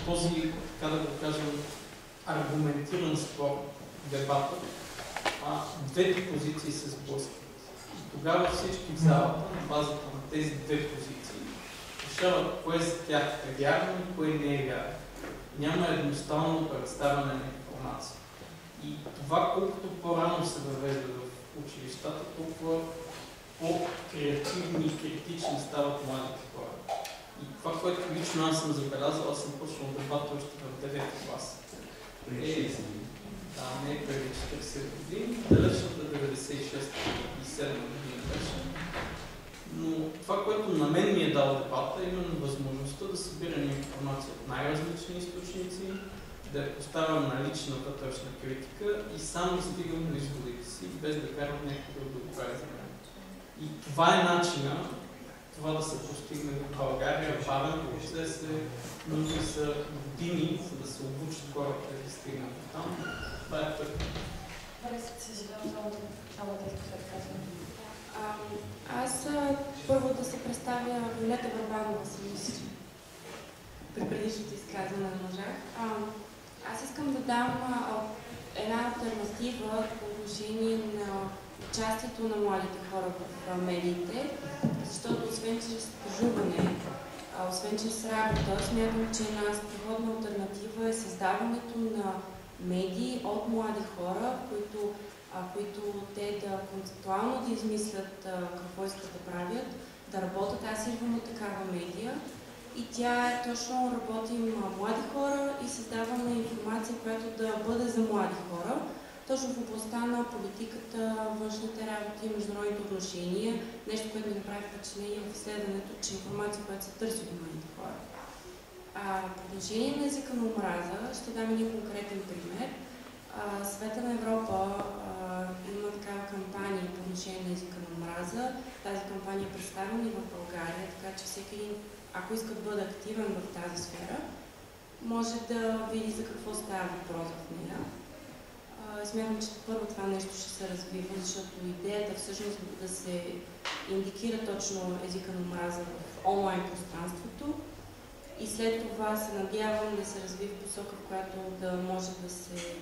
[SPEAKER 7] този, така да го кажем, аргументиран спор, дебата, а, двете позиции се сблъскват. Тогава всички в залата, на базата на тези две позиции, решават кое за тях е вярно и кое не е вярно няма едностранно представяне на информация. И това, колкото по-рано се въвежда в училищата, толкова по-креативни и критични стават младите хора. И това, което лично аз съм забелязал, аз съм почнал дебата още в 9 клас. Е, да, не е преди 40 години, далечната 96 и 7 години беше. Но това, което на мен ми е дал дебата, е именно възможността да събирам информация от най-различни източници, да я поставям на лична вътрешна критика и сам да стигам до изводите си, без да карам някой да го прави. И това е начина това да се постигне в България, бавен процес е, нужни са години, за да се обучат хората да стигнат там. Това е
[SPEAKER 1] само изкажа
[SPEAKER 3] аз първо да се представя Виолета Барбанова съм. При предишното изказване на можах. Аз искам да дам една альтернатива по отношение на участието на младите хора в медиите, защото освен чрез стажуване, освен чрез работа, смятам, че една страхотна альтернатива е създаването на медии от млади хора, които а, които те да концептуално да измислят а, какво искат да правят, да работят. Аз идвам от такава медия и тя е точно работим млади хора и създаваме информация, която да бъде за млади хора, точно в областта на политиката, външните работи, международните отношения, нещо, което ми направи впечатление в изследването, че информация, която се търси от младите хора. А, по отношение на езика на омраза, ще дам един конкретен пример. А, Света на Европа има такава кампания по отношение на езика на омраза. Тази кампания е представена и в България, така че всеки един, ако иска да бъде активен в тази сфера, може да види за какво става въпрос в нея. Смятам, че първо това нещо ще се развива, защото идеята всъщност да се индикира точно езика на омраза в онлайн пространството и след това се надявам да се развие в посока, в която да може да се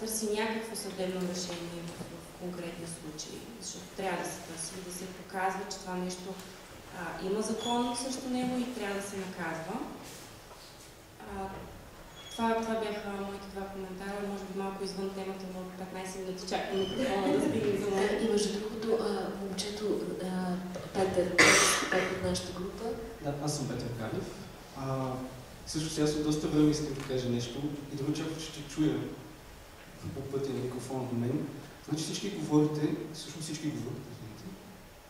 [SPEAKER 3] търси някакво съдебно решение в конкретни случаи, защото трябва да се търси, да се показва, че това нещо а, има закон срещу него и трябва да се наказва. А, това, това бяха моите два коментара, може би малко извън темата, но 15 минути чакам микрофона да стигне за мен.
[SPEAKER 2] И между другото, а, момчето а, Петър, пак от нашата група.
[SPEAKER 16] Да, аз съм Петър Галев. А, също аз от доста време искам да кажа нещо и да очаквам, че ще чуя по пътя на микрофона до мен. Значи всички говорите, всъщност всички говорите,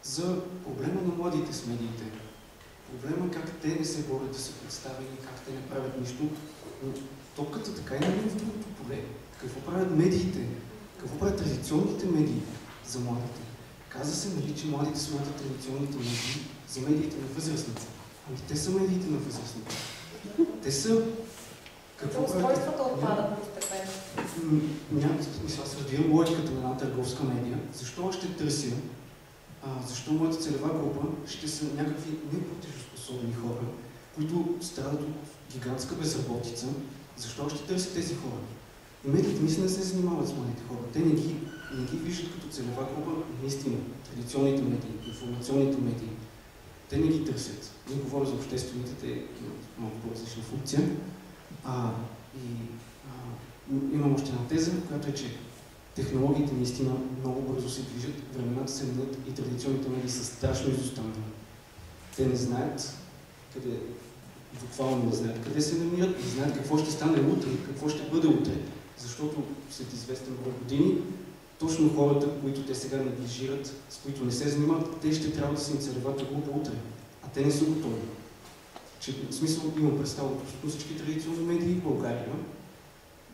[SPEAKER 16] за проблема на младите с медиите. Проблема как те не се борят да се представени, как те не правят нищо. Но топката така и не е в другото поле. Какво правят медиите? Какво правят традиционните медии за младите? Каза се, нали, че младите смятат традиционните медии за медиите на възрастните. Ами те са медиите на възрастните. Те са...
[SPEAKER 1] Какво Устройствата отпадат постепенно.
[SPEAKER 16] Няма смисъл, аз разбирам логиката на една търговска медия. Защо ще търся а, защо моята целева група ще са някакви неплатежоспособни хора, които страдат от гигантска безработица, защо ще търси тези хора? И медиите не се занимават с младите хора. Те не ги, не ги виждат като целева група, наистина, традиционните медии, информационните медии. Те не ги търсят. Не говоря за обществените, те имат малко по-различна функция. А, и а, имам още една теза, която е, че технологиите наистина много бързо се движат, времената се менят и традиционните медии са страшно изостанали. Те не знаят къде, буквално не знаят къде се намират, не знаят какво ще стане утре, какво ще бъде утре, защото след известен брой години точно хората, които те сега неглижират, с които не се занимават, те ще трябва да са им целевата утре, а те не са готови. Че, в смисъл имам представа от всички традиционни медии в България,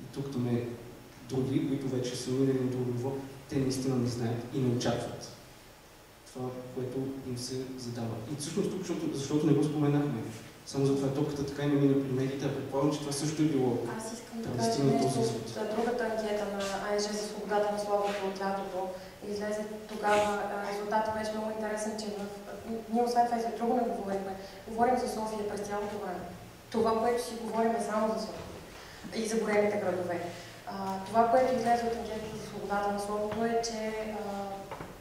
[SPEAKER 16] и тук там е други, които вече са минали на друго ниво, те наистина не знаят и не очакват това, което им се задава. И всъщност тук, защото, защото не го споменахме, само за това топката така и не мина при медиите, а предполагам, че това също е било
[SPEAKER 1] Аз искам да кажа нещо от другата анкета на АЕЖ за свободата на словото от лятото. Излезе тогава, резултатът беше много интересен, че в... ние освен това и за друго не говорихме. Говорим за София през цялото време. Това, което си говорим е само за София и за големите градове. А, това, което излезе от анкетата за свободата на словото е, че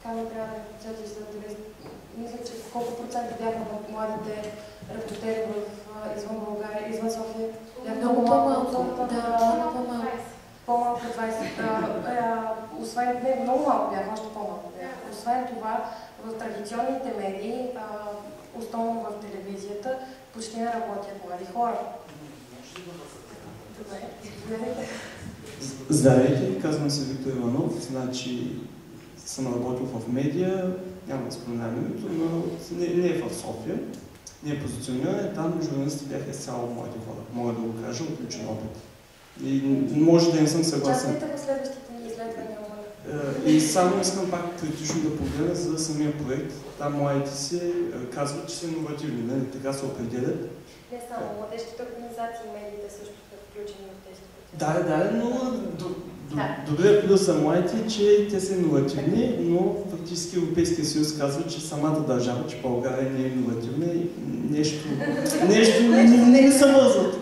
[SPEAKER 1] Кама трябва да е мисля, че колко процента бяха младите репортери в, извън България, извън София?
[SPEAKER 2] Много по-малко. Да,
[SPEAKER 1] по-малко. По-малко 20. освен, не, много малко бяха, още по-малко бяха. Освен това, в традиционните медии, основно в телевизията, почти не работят млади хора. Добре,
[SPEAKER 17] Здравейте, казвам се Виктор Иванов. Значи съм работил в медия, няма да споменам името, но не, не е в София. Не е позициониране, там журналисти бяха изцяло моите хора. Мога да го кажа от личен опит. И може да не съм съгласен.
[SPEAKER 1] Участвайте в следващите ни изследвания.
[SPEAKER 17] Е, и само искам пак критично да погледна за самия проект. Там младите си е, казват, че са иновативни, нали? така се определят.
[SPEAKER 1] Не само, младежките организации и медиите също са включени в тези
[SPEAKER 17] Да, да, но Добре плюс за младите, че те са иновативни, но фактически Европейския съюз казва, че самата държава, че България не е иновативна и нещо, нещо не, не, не вързват.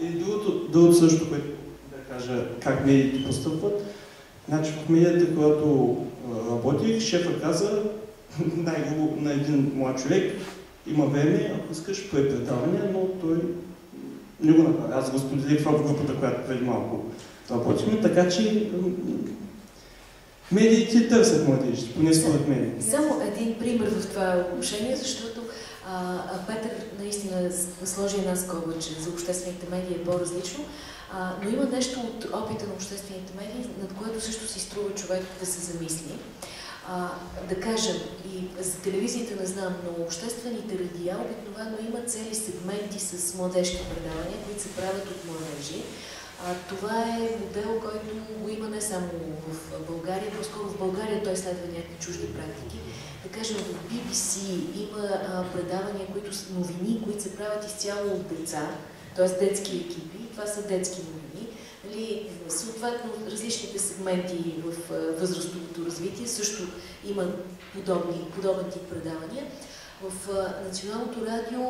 [SPEAKER 17] И другото, другото също, което да кажа как медиите постъпват. Значи в медията, когато работих, шефа каза най-грубо на един млад човек, има време, ако искаш, предаване, но той не го направя. Аз го споделих в групата, която преди малко работихме, така че медиите търсят младежите, поне според мен.
[SPEAKER 2] Само един пример в това отношение, защото а, Петър наистина сложи една скоба, че за обществените медии е по-различно, но има нещо от опита на обществените медии, над което също си струва човек да се замисли. А, да кажем, и за телевизията не знам, но обществените радиа обикновено имат цели сегменти с младежки предавания, които се правят от младежи. А, това е модел, който го има не само в България, по-скоро в България той следва някакви чужди практики. Да кажем, в BBC има а, предавания, които са новини, които се правят изцяло от деца, т.е. детски екипи. Това са детски новини Нали, съответно, различните сегменти в възрастовото развитие също имат подобни, подобен тип предавания. В Националното радио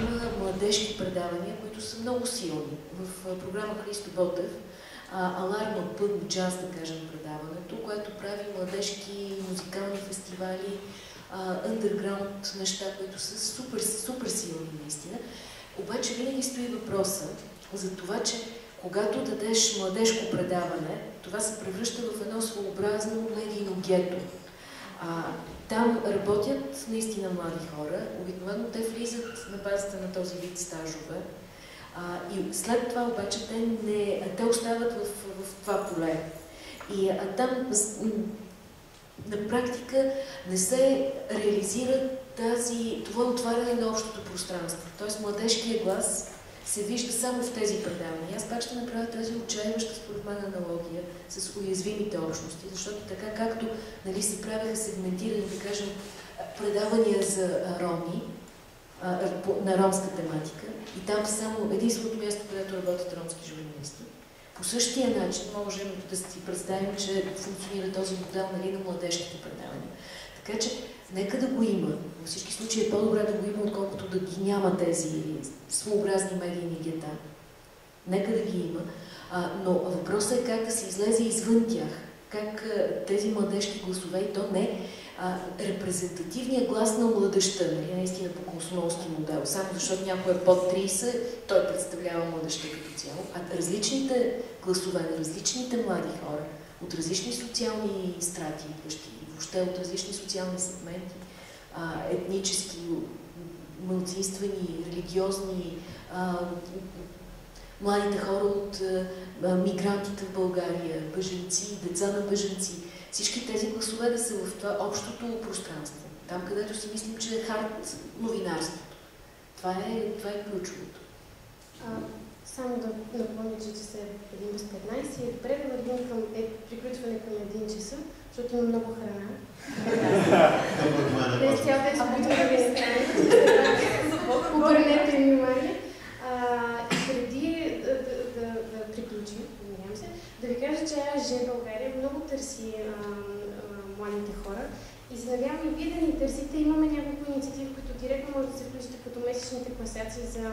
[SPEAKER 2] има младежки предавания, които са много силни. В програма Христо Ботев Аларно Пън джаз, да кажем, предаването, което прави младежки музикални фестивали, underground неща, които са супер, супер силни наистина. Обаче винаги стои въпроса за това, че когато дадеш младежко предаване, това се превръща в едно своеобразно медийно гето. А, там работят наистина млади хора. Обикновено те влизат на базата на този вид стажове. А, и след това обаче те, не, те остават в, в това поле. И а, там на практика не се реализира тази, това отваряне на общото пространство. Тоест младежкия глас се вижда само в тези предавания. Аз пак ще направя тази отчаяваща според мен аналогия с уязвимите общности, защото така както нали, се правяха сегментирани, да кажем, предавания за роми, на ромска тематика, и там само единственото място, където работят ромски журналисти. По същия начин можем да си представим, че функционира този модел нали, на младежките предавания. Така че, нека да го има. Във всички случаи е по-добре да го има, отколкото да ги няма тези своеобразни медийни гета. Нека да ги има. А, но въпросът е как да се излезе извън тях. Как а, тези младежки гласове, и то не а, репрезентативният глас на младеща, нали, наистина по консумолски модел, само защото някой е под 30, той представлява младеща като цяло, а различните гласове на различните млади хора, от различни социални страти, идващи, въобще от различни социални сегменти, етнически, малцинствени, религиозни, младите хора от мигрантите в България, бъженци, деца на бъженци, всички тези гласове да са в това общото пространство. Там, където си мислим, че е хард новинарството. Това е, това е ключовото.
[SPEAKER 13] Само да напомня, че часа е един без 15 и вървим към е, приключване към един часа, защото има много храна. Днес цял ден се опитвам да ви Обърнете внимание. и преди да, приключим, надявам се, да ви кажа, че АЖ България много търси младите хора и се надявам и вие да ни търсите. Имаме няколко инициативи, които директно може да се включите като месечните класации за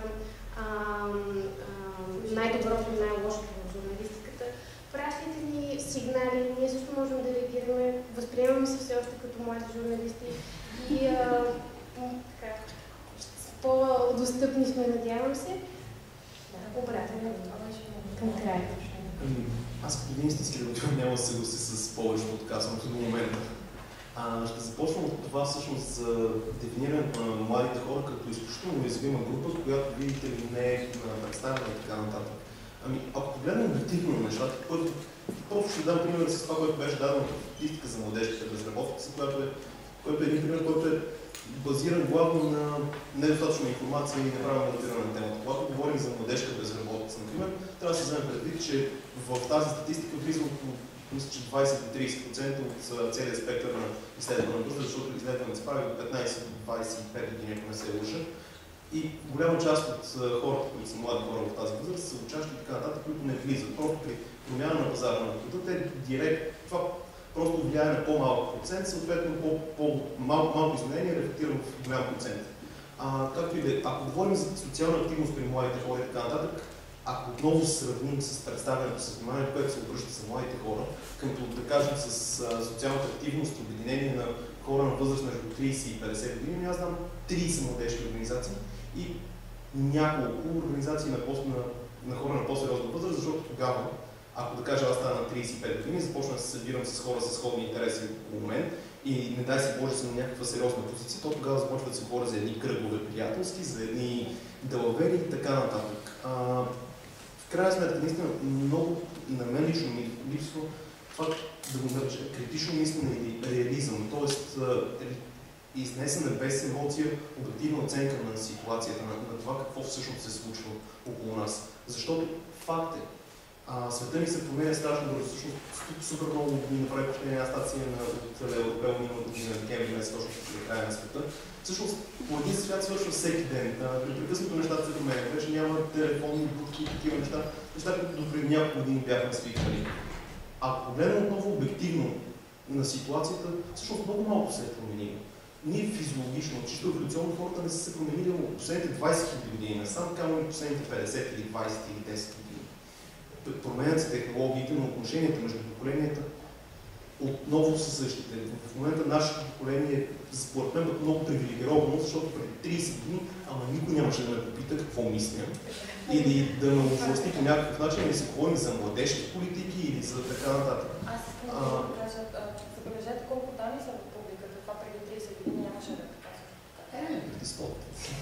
[SPEAKER 13] най-доброто и най-лошото в. Пращайте ни сигнали, ние също можем да реагираме, възприемаме се все още като млади журналисти и а, така, по-достъпни сме, надявам се. Да, обратно към края.
[SPEAKER 4] Аз като един истински редактор няма да се съгласи с повечето от казаното до момента. А, ще започвам от това всъщност за дефинирането на младите хора като изключително уязвима група, която видите ли не е представена и така нататък. Ами, ако погледнем обективно нещата, първо, просто ще дам пример с това, което беше дадено в статистика за младежките безработица, която е, който е един пример, който е базиран главно на недостатъчна информация и неправилно датиране на темата. Когато говорим за младежка безработица, например, трябва да се вземе предвид, че в тази статистика влиза около мисля, че 20-30% от целия спектър на изследването, защото изследването се прави от 15-25 години, ако не се лъжа. И голяма част от хората, които са млади хора в тази възраст, са учащи и така нататък, които не влизат. Просто при промяна на пазара на труда, те директ, това просто влияе на по-малък процент, съответно по-малко -по изменение рефлектира в голям процент. А, както и да е, ако говорим за социална активност при младите хора и така нататък, ако отново се сравним с представянето с вниманието, което се обръща за младите хора, като да кажем с а, социалната активност, обединение на хора на възраст между 30 и 50 години, аз знам 30 младежки организации и няколко организации на, пост, на, на хора на по-сериозна възраст, защото тогава, ако да кажа аз стана на 35 години, започна да се събирам с хора с сходни интереси около мен и не дай се Боже съм на някаква сериозна позиция, то тогава започва да се говоря за едни кръгове приятелски, за едни далавери и така нататък. А, в крайна сметка, наистина, много на мен лично ми липсва това да го нареча критично мислене или реализъм, т.е. изнесена без емоция, обективна оценка на ситуацията, на, на това какво всъщност се случва около нас. Защото факт е, а, света ни се променя страшно бързо. Всъщност супер много ми направи впечатление стация на от Европел миналата година, декември месец, точно в края на света. Всъщност, по един свят свършва всеки ден. Непрекъснато нещата се променят. Вече няма телефонни будки и такива неща. Неща, които допреди няколко години бяхме свикнали. Ако погледнем отново обективно на ситуацията, всъщност много малко се е променило. Ние физиологично, чисто еволюционно хората не са се променили от последните 20 000 години насам, камо и последните 50 или 20 или 10 години. Променят се технологиите, но отношенията между поколенията отново са същите. В момента нашето поколение, според мен, много привилегировано, защото преди 30 години, ама никой нямаше да ме попита какво мисля или да ме овласти по някакъв начин, или се говорим за младежки политики или за така нататък.
[SPEAKER 1] Аз искам да кажа, забележете колко данни са в публиката. Това преди 30 години нямаше да така.
[SPEAKER 4] Е, преди 100.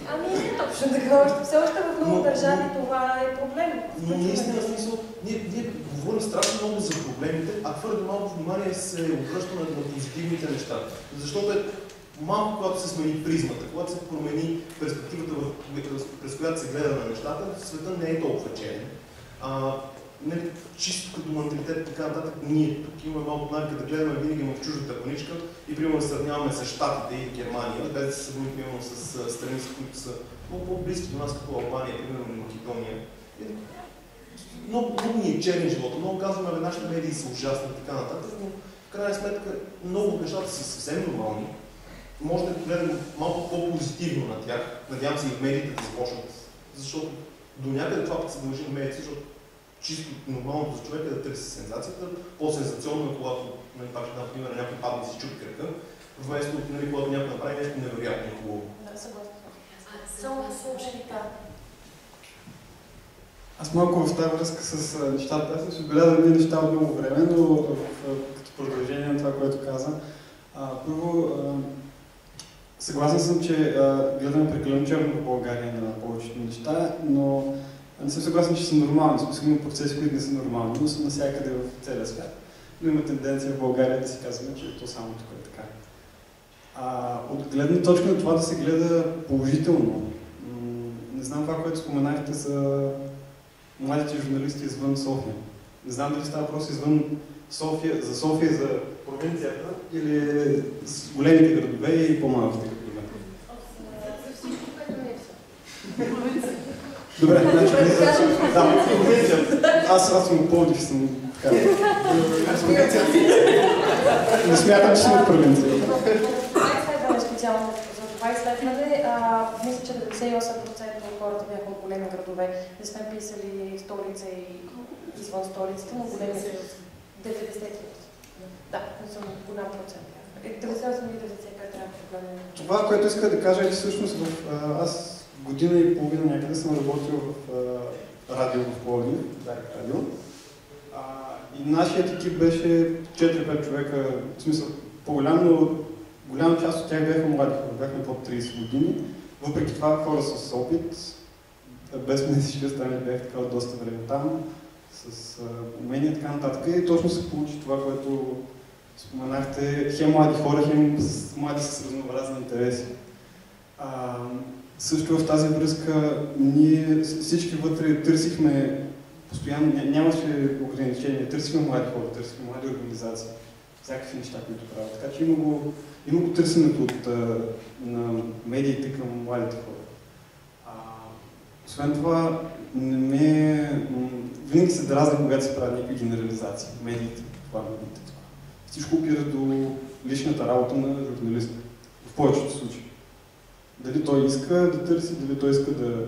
[SPEAKER 1] Ами не точно така, все още в много държави това е проблем.
[SPEAKER 4] Но наистина смисъл, ние, ние говорим страшно много за проблемите, а твърде малко внимание се обръща на, на позитивните неща. Защото е малко, когато се смени призмата, когато се промени перспективата, през която се гледа на нещата, света не е толкова черен. Нали, чисто като менталитет и така нататък, ние тук имаме малко навика да гледаме винаги в чуждата коничка и примерно да сравняваме с Штатите и Германия, без да се сравним с страни, с които са много по-близки до нас, като Албания, примерно Македония. Много, много ни е черен живота, много казваме, бе, нашите медии са ужасни и така нататък, но в крайна сметка много от нещата са съвсем нормални. Може да гледаме малко по-позитивно на тях. Надявам се и в медиите да започнат. Защото до някъде това път се дължи на медиите, защото чисто нормалното за човек е да търси сензацията. По-сензационно е, когато, нали, пак ще дам пример, някой падне и си чупи кръка, вместо, нали, когато някой направи нещо невероятно хубаво.
[SPEAKER 1] Да, съгласна. Само слушайте.
[SPEAKER 18] Аз малко в тази връзка с нещата, аз съм си отбелязал едни неща от много време, но в, като продължение на това, което каза. А, първо, а, съгласен съм, че а, гледаме прекалено черно в България на повечето неща, но не съм съгласен, че са нормални. Смисъл има процеси, които не са нормални, но са навсякъде в целия свят. Но има тенденция в България да си казваме, че то само тук е така. А, от гледна точка на това да се гледа положително, не знам това, което споменахте за младите журналисти извън София. Не знам дали става въпрос извън София, за София, за провинцията или с големите градове и по-малките градове. Добре, значи да, аз, аз съм Пловдив, съм така. Не смятам, че съм от провинция.
[SPEAKER 1] Това специално за това изследване. Мисля, че 98% от хората бяха от големи градове. Не сме писали столица и извън столицата, но големи 90%. Да, не съм голям процент. 98 и 95 трябва проблеми.
[SPEAKER 18] Това, което иска да кажа е, че всъщност в, аз година и половина някъде съм работил в а, радио в Пловдив, Дарик радио. А, и нашият екип беше 4-5 човека, в смисъл по-голям, но голяма част от тях бяха млади хора, бяхме под 30 години. Въпреки това хора с опит, без мен всички останали бях така доста време там, с умения и така нататък. И точно се получи това, което споменахте, хем млади хора, хем млади с разнообразни интереси. А, също в тази връзка ние всички вътре търсихме постоянно, нямаше ограничения, търсихме млади хора, търсихме млади организации, всякакви неща, които правят. Така че има го, има го търсенето от, на медиите към младите хора. Освен това, не ме, винаги се дразни, когато се правят някакви генерализации. Медиите, това медиите. Всичко опира до личната работа на журналиста. В повечето случаи. Дали той иска да търси, дали той иска да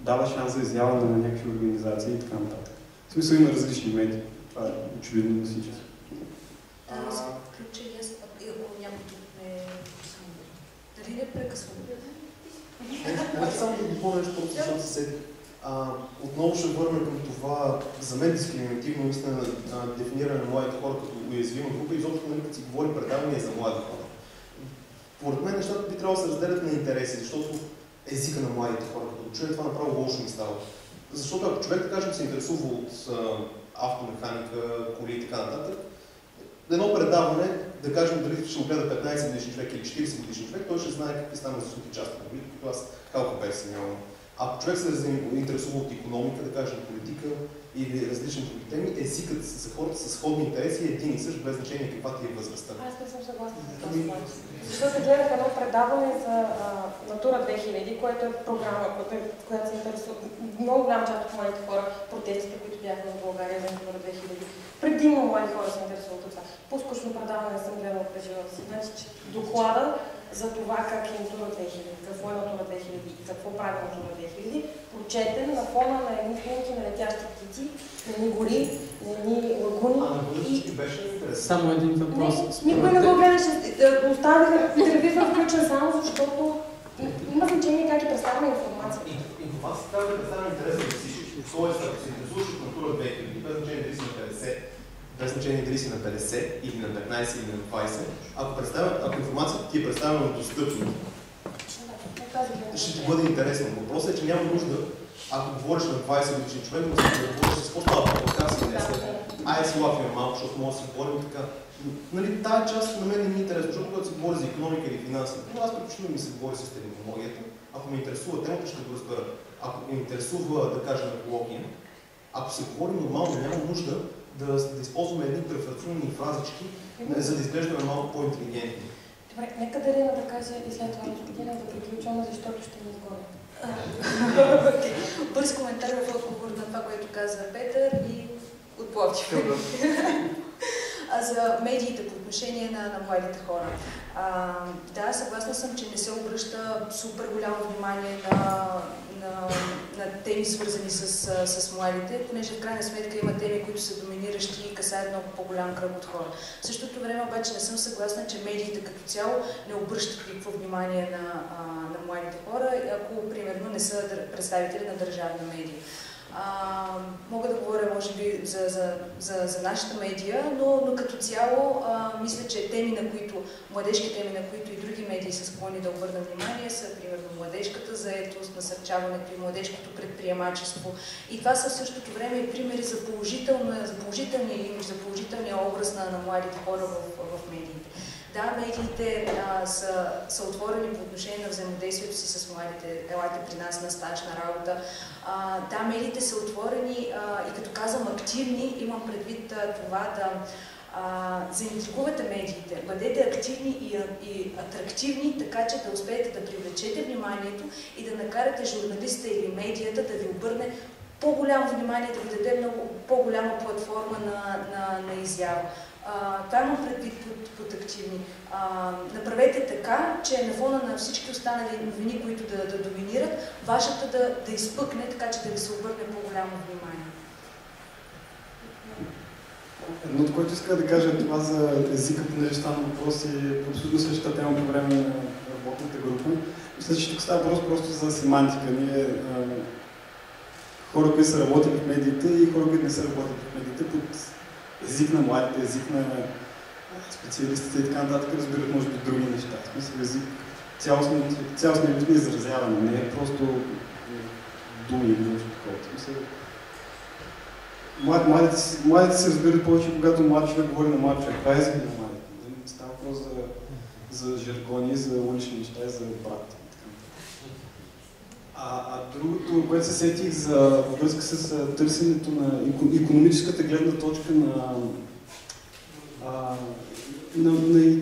[SPEAKER 18] дава шанс за изява на някакви организации и така нататък. В смисъл има различни медии. Това е очевидно на всички.
[SPEAKER 9] Дали не прекъсвам?
[SPEAKER 4] Само да допълня защото се седи. Отново ще върна към това, за мен дискриминативно наистина дефиниране на младите хора като уязвима група и изобщо нали, като си говори предавания за млади хора. Поред мен нещата би трябвало да се разделят на интереси, защото езика на младите хора, като чуе това направо лошо ми става. Защото ако човек, да кажем, се интересува от автомеханика, коли и така нататък, едно предаване, да кажем дали ще го гледа 15 годишен човек или 40 годишен човек, той ще знае какви станат за сути части на които аз халко перси нямам. Ако човек се интересува от економика, да кажем политика или различни други теми, езикът за хората с сходни интереси е един и същ, без значение каква ти е възрастта.
[SPEAKER 1] Аз не съм съгласна с това. Защото гледах едно предаване за а, Натура 2000, което е програма, която се интересува много голям част от младите хора, протестите, които бяха в България за Натура 2000. Предимно млади хора се интересуват от това. По-скучно предаване не съм гледала през живота си. Значи, че доклада за това как е Натура 2000, какво е Натура 2000 и какво прави Натура 2000, прочетен на фона на едни снимки на летящи птици, на едни гори, на едни лагуни.
[SPEAKER 4] А, и... беше интересно.
[SPEAKER 7] Само един въпрос.
[SPEAKER 1] Не, никой не го гледаше. Оставих телевизора включен само защото има значение как е представена информация.
[SPEAKER 4] Информацията трябва да е представена интересна за всички. Тоест, ако се интересуваш от Натура 2000, без значение дали си на 50, без значение дали си на 50 или на 15 или на 20, ако, ако информацията ти е представена достъпно, ще ти бъде интересно. Въпросът е, че няма нужда, ако говориш на 20 годишни човек, да да говориш с какво става как си днес. Ай, си лафим малко, защото може да си говорим така. Нали, тая част на мен не ми е интересна, защото когато се говори за економика или финанси, но аз предпочитам ми се говори с технологията. Ако ме интересува темата, ще го разбера. Ако ме интересува, да кажем, екология, ако се говори нормално, няма нужда да, да използваме едни преференционни фразички, за да изглеждаме малко по-интелигентни.
[SPEAKER 1] Добре, нека Дарина да каже и след това господина да приключваме, защото ще ни изгоня.
[SPEAKER 9] Бърз коментар в отговор на това, което каза Петър и от Пловдив. а за медиите по отношение на, на младите хора. А, да, съгласна съм, че не се обръща супер голямо внимание на, на, на теми, свързани с, с младите, понеже в крайна сметка има теми, които са доминиращи и касаят много по-голям кръг от хора. В същото време обаче не съм съгласна, че медиите като цяло не обръщат никакво внимание на, на младите хора, ако примерно не са представители на държавна медия. Мога да говоря, може би, за, за, за, за нашата медия, но, но като цяло а, мисля, че теми, на които, младежки теми, на които и други медии са склонни да обърнат внимание, са примерно младежката заетост, насърчаването и младежкото предприемачество. И това са в същото време и примери за, за положителния имидж, за положителния образ на, на младите хора в, в медиите. Да, медиите а, са, са отворени по отношение на взаимодействието си с младите. Елате при нас на стаж, на работа. А, да, медиите са отворени а, и като казвам активни, имам предвид а, това да а, заинтригувате медиите, бъдете активни и, и атрактивни, така че да успеете да привлечете вниманието и да накарате журналиста или медията да ви обърне по-голямо внимание, да ви даде много по-голяма платформа на, на, на изява. Това имам предвид под, под активни. А, направете така, че на фона на всички останали новини, които да, да доминират, вашата да, да изпъкне, така че да ви се обърне по-голямо внимание.
[SPEAKER 18] Едното, което иска да кажа това за езика, понеже стана въпрос и абсолютно същата тема по време на работната група. Мисля, че тук става въпрос просто за семантика. Ние, а, хора, които са работили в медиите и хора, които не са работили в медиите, под език на младите, език на специалистите и така нататък разбират може би други неща. В смисъл език, цялостно, цялостно на изразяване, не е просто думи или нещо такова. В млад, младите, младите се разбират повече, когато млад човек говори на млад човек. Това е език на младите. Става въпрос за, за жаргони, за улични неща и за брат. А, а другото, което се сетих за връзка с търсенето на економическата гледна точка на, а, на, на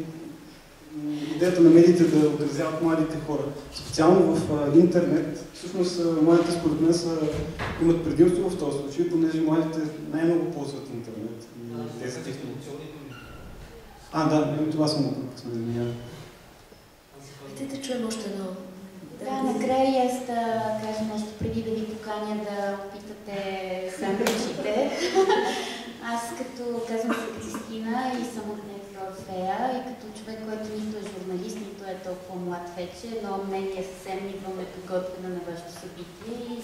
[SPEAKER 18] идеята на медиите да отразяват младите хора. Специално в а, интернет, всъщност младите според мен са, имат предимство в този случай, понеже младите най-много ползват интернет и тези технологии. А, да, това съм пропуснал.
[SPEAKER 2] Дайте да чуем още едно
[SPEAKER 19] да, накрая и аз да кажа нещо преди да ви поканя да опитате сандвичите. Аз като казвам се Кристина и съм от Нетфорфея и като човек, който нито е журналист, нито е толкова млад вече, но мнение съвсем идваме подготвена на вашето събитие и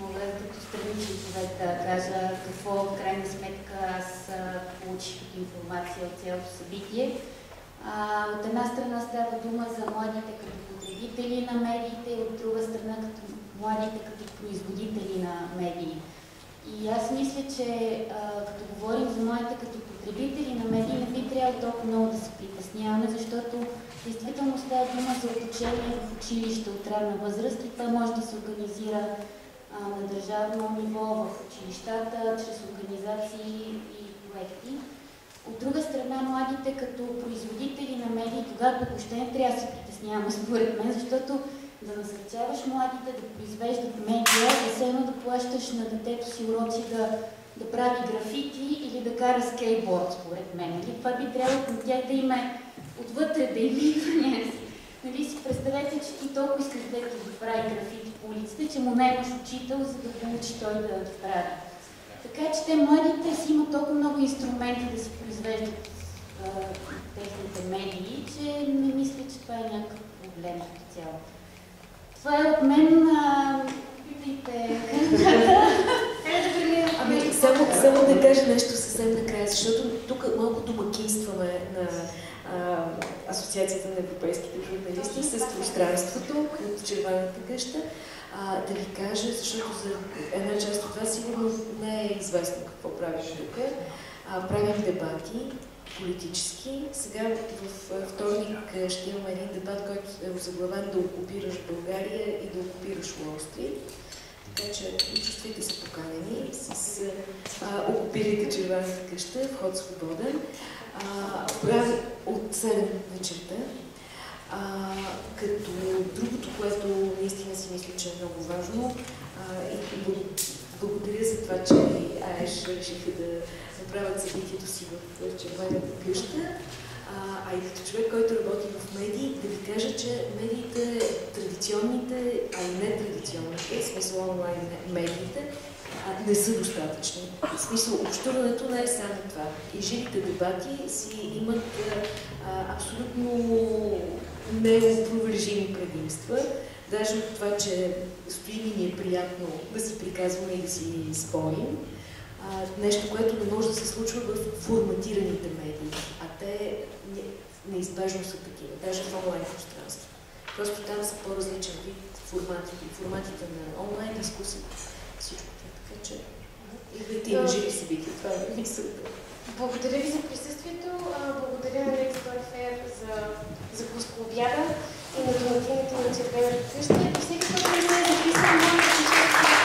[SPEAKER 19] мога като страничен човек да кажа какво в крайна сметка аз получих информация от цялото събитие. От една страна става дума за младите като потребители на медиите, от друга страна като младите като производители на медии. И аз мисля, че като говорим за младите като потребители на медии, не би трябвало толкова много да се притесняваме, защото действително става дума за обучение в училище от ранна възраст и това може да се организира на държавно ниво в училищата, чрез организации и проекти. От друга страна, младите като производители на медии, тогава въобще не трябва да се притесняваме според мен, защото да насърчаваш младите да произвеждат медиа е едно да плащаш на детето си уроци да, да прави графити или да кара скейтборд, според мен. Или това би трябвало към тях да има отвътре да им Нали си представете, че ти толкова искаш детето да прави графити по улицата, че му наймаш учител, за да получи той да прави. Така че те младите си имат толкова много инструменти да си произвеждат а, техните медии, че не мисля, че това е някакъв проблем като цяло. Това е от мен. А, питайте. [LAUGHS]
[SPEAKER 2] Ами, само, само да кажа нещо съвсем накрая, защото тук малко домакинстваме на а, Асоциацията на европейските журналисти с пространството от червената къща. А, да ви кажа, защото за една част от вас сигурно не е известно какво правим тук. А, правим дебати политически. Сега в вторник ще имаме един дебат, който е озаглавен да окупираш България и да окупираш Уолстрит. Така че чувствайте се поканени с а, окупирайте червената къща, вход свободен. А, прави от 7 вечерта. А, като другото, което наистина си мисля, че е много важно, а, и благодаря за това, че АЕШ решиха да направят събитието си в червената къща. А, а и като човек, който работи в медии, да ви кажа, че медиите, традиционните, а и нетрадиционните, в смисъл онлайн медиите, а, не са достатъчни. В смисъл, общуването не е само това. И живите дебати си имат а, абсолютно неопровержими предимства. Даже от това, че стоим и ни е приятно да си приказваме и да си спорим. А, нещо, което не може да се случва в форматираните медии, а те не, неизбежно са такива, даже в онлайн пространство. Просто там са по-различен вид формати, форматите на онлайн дискусии, всичко това. Така че и на живи събития, това е мисълта.
[SPEAKER 13] Благодаря ви за присъствието, благодаря на Door Fair за, за обяда и на доматините на червената къща. И всеки, който не е записан,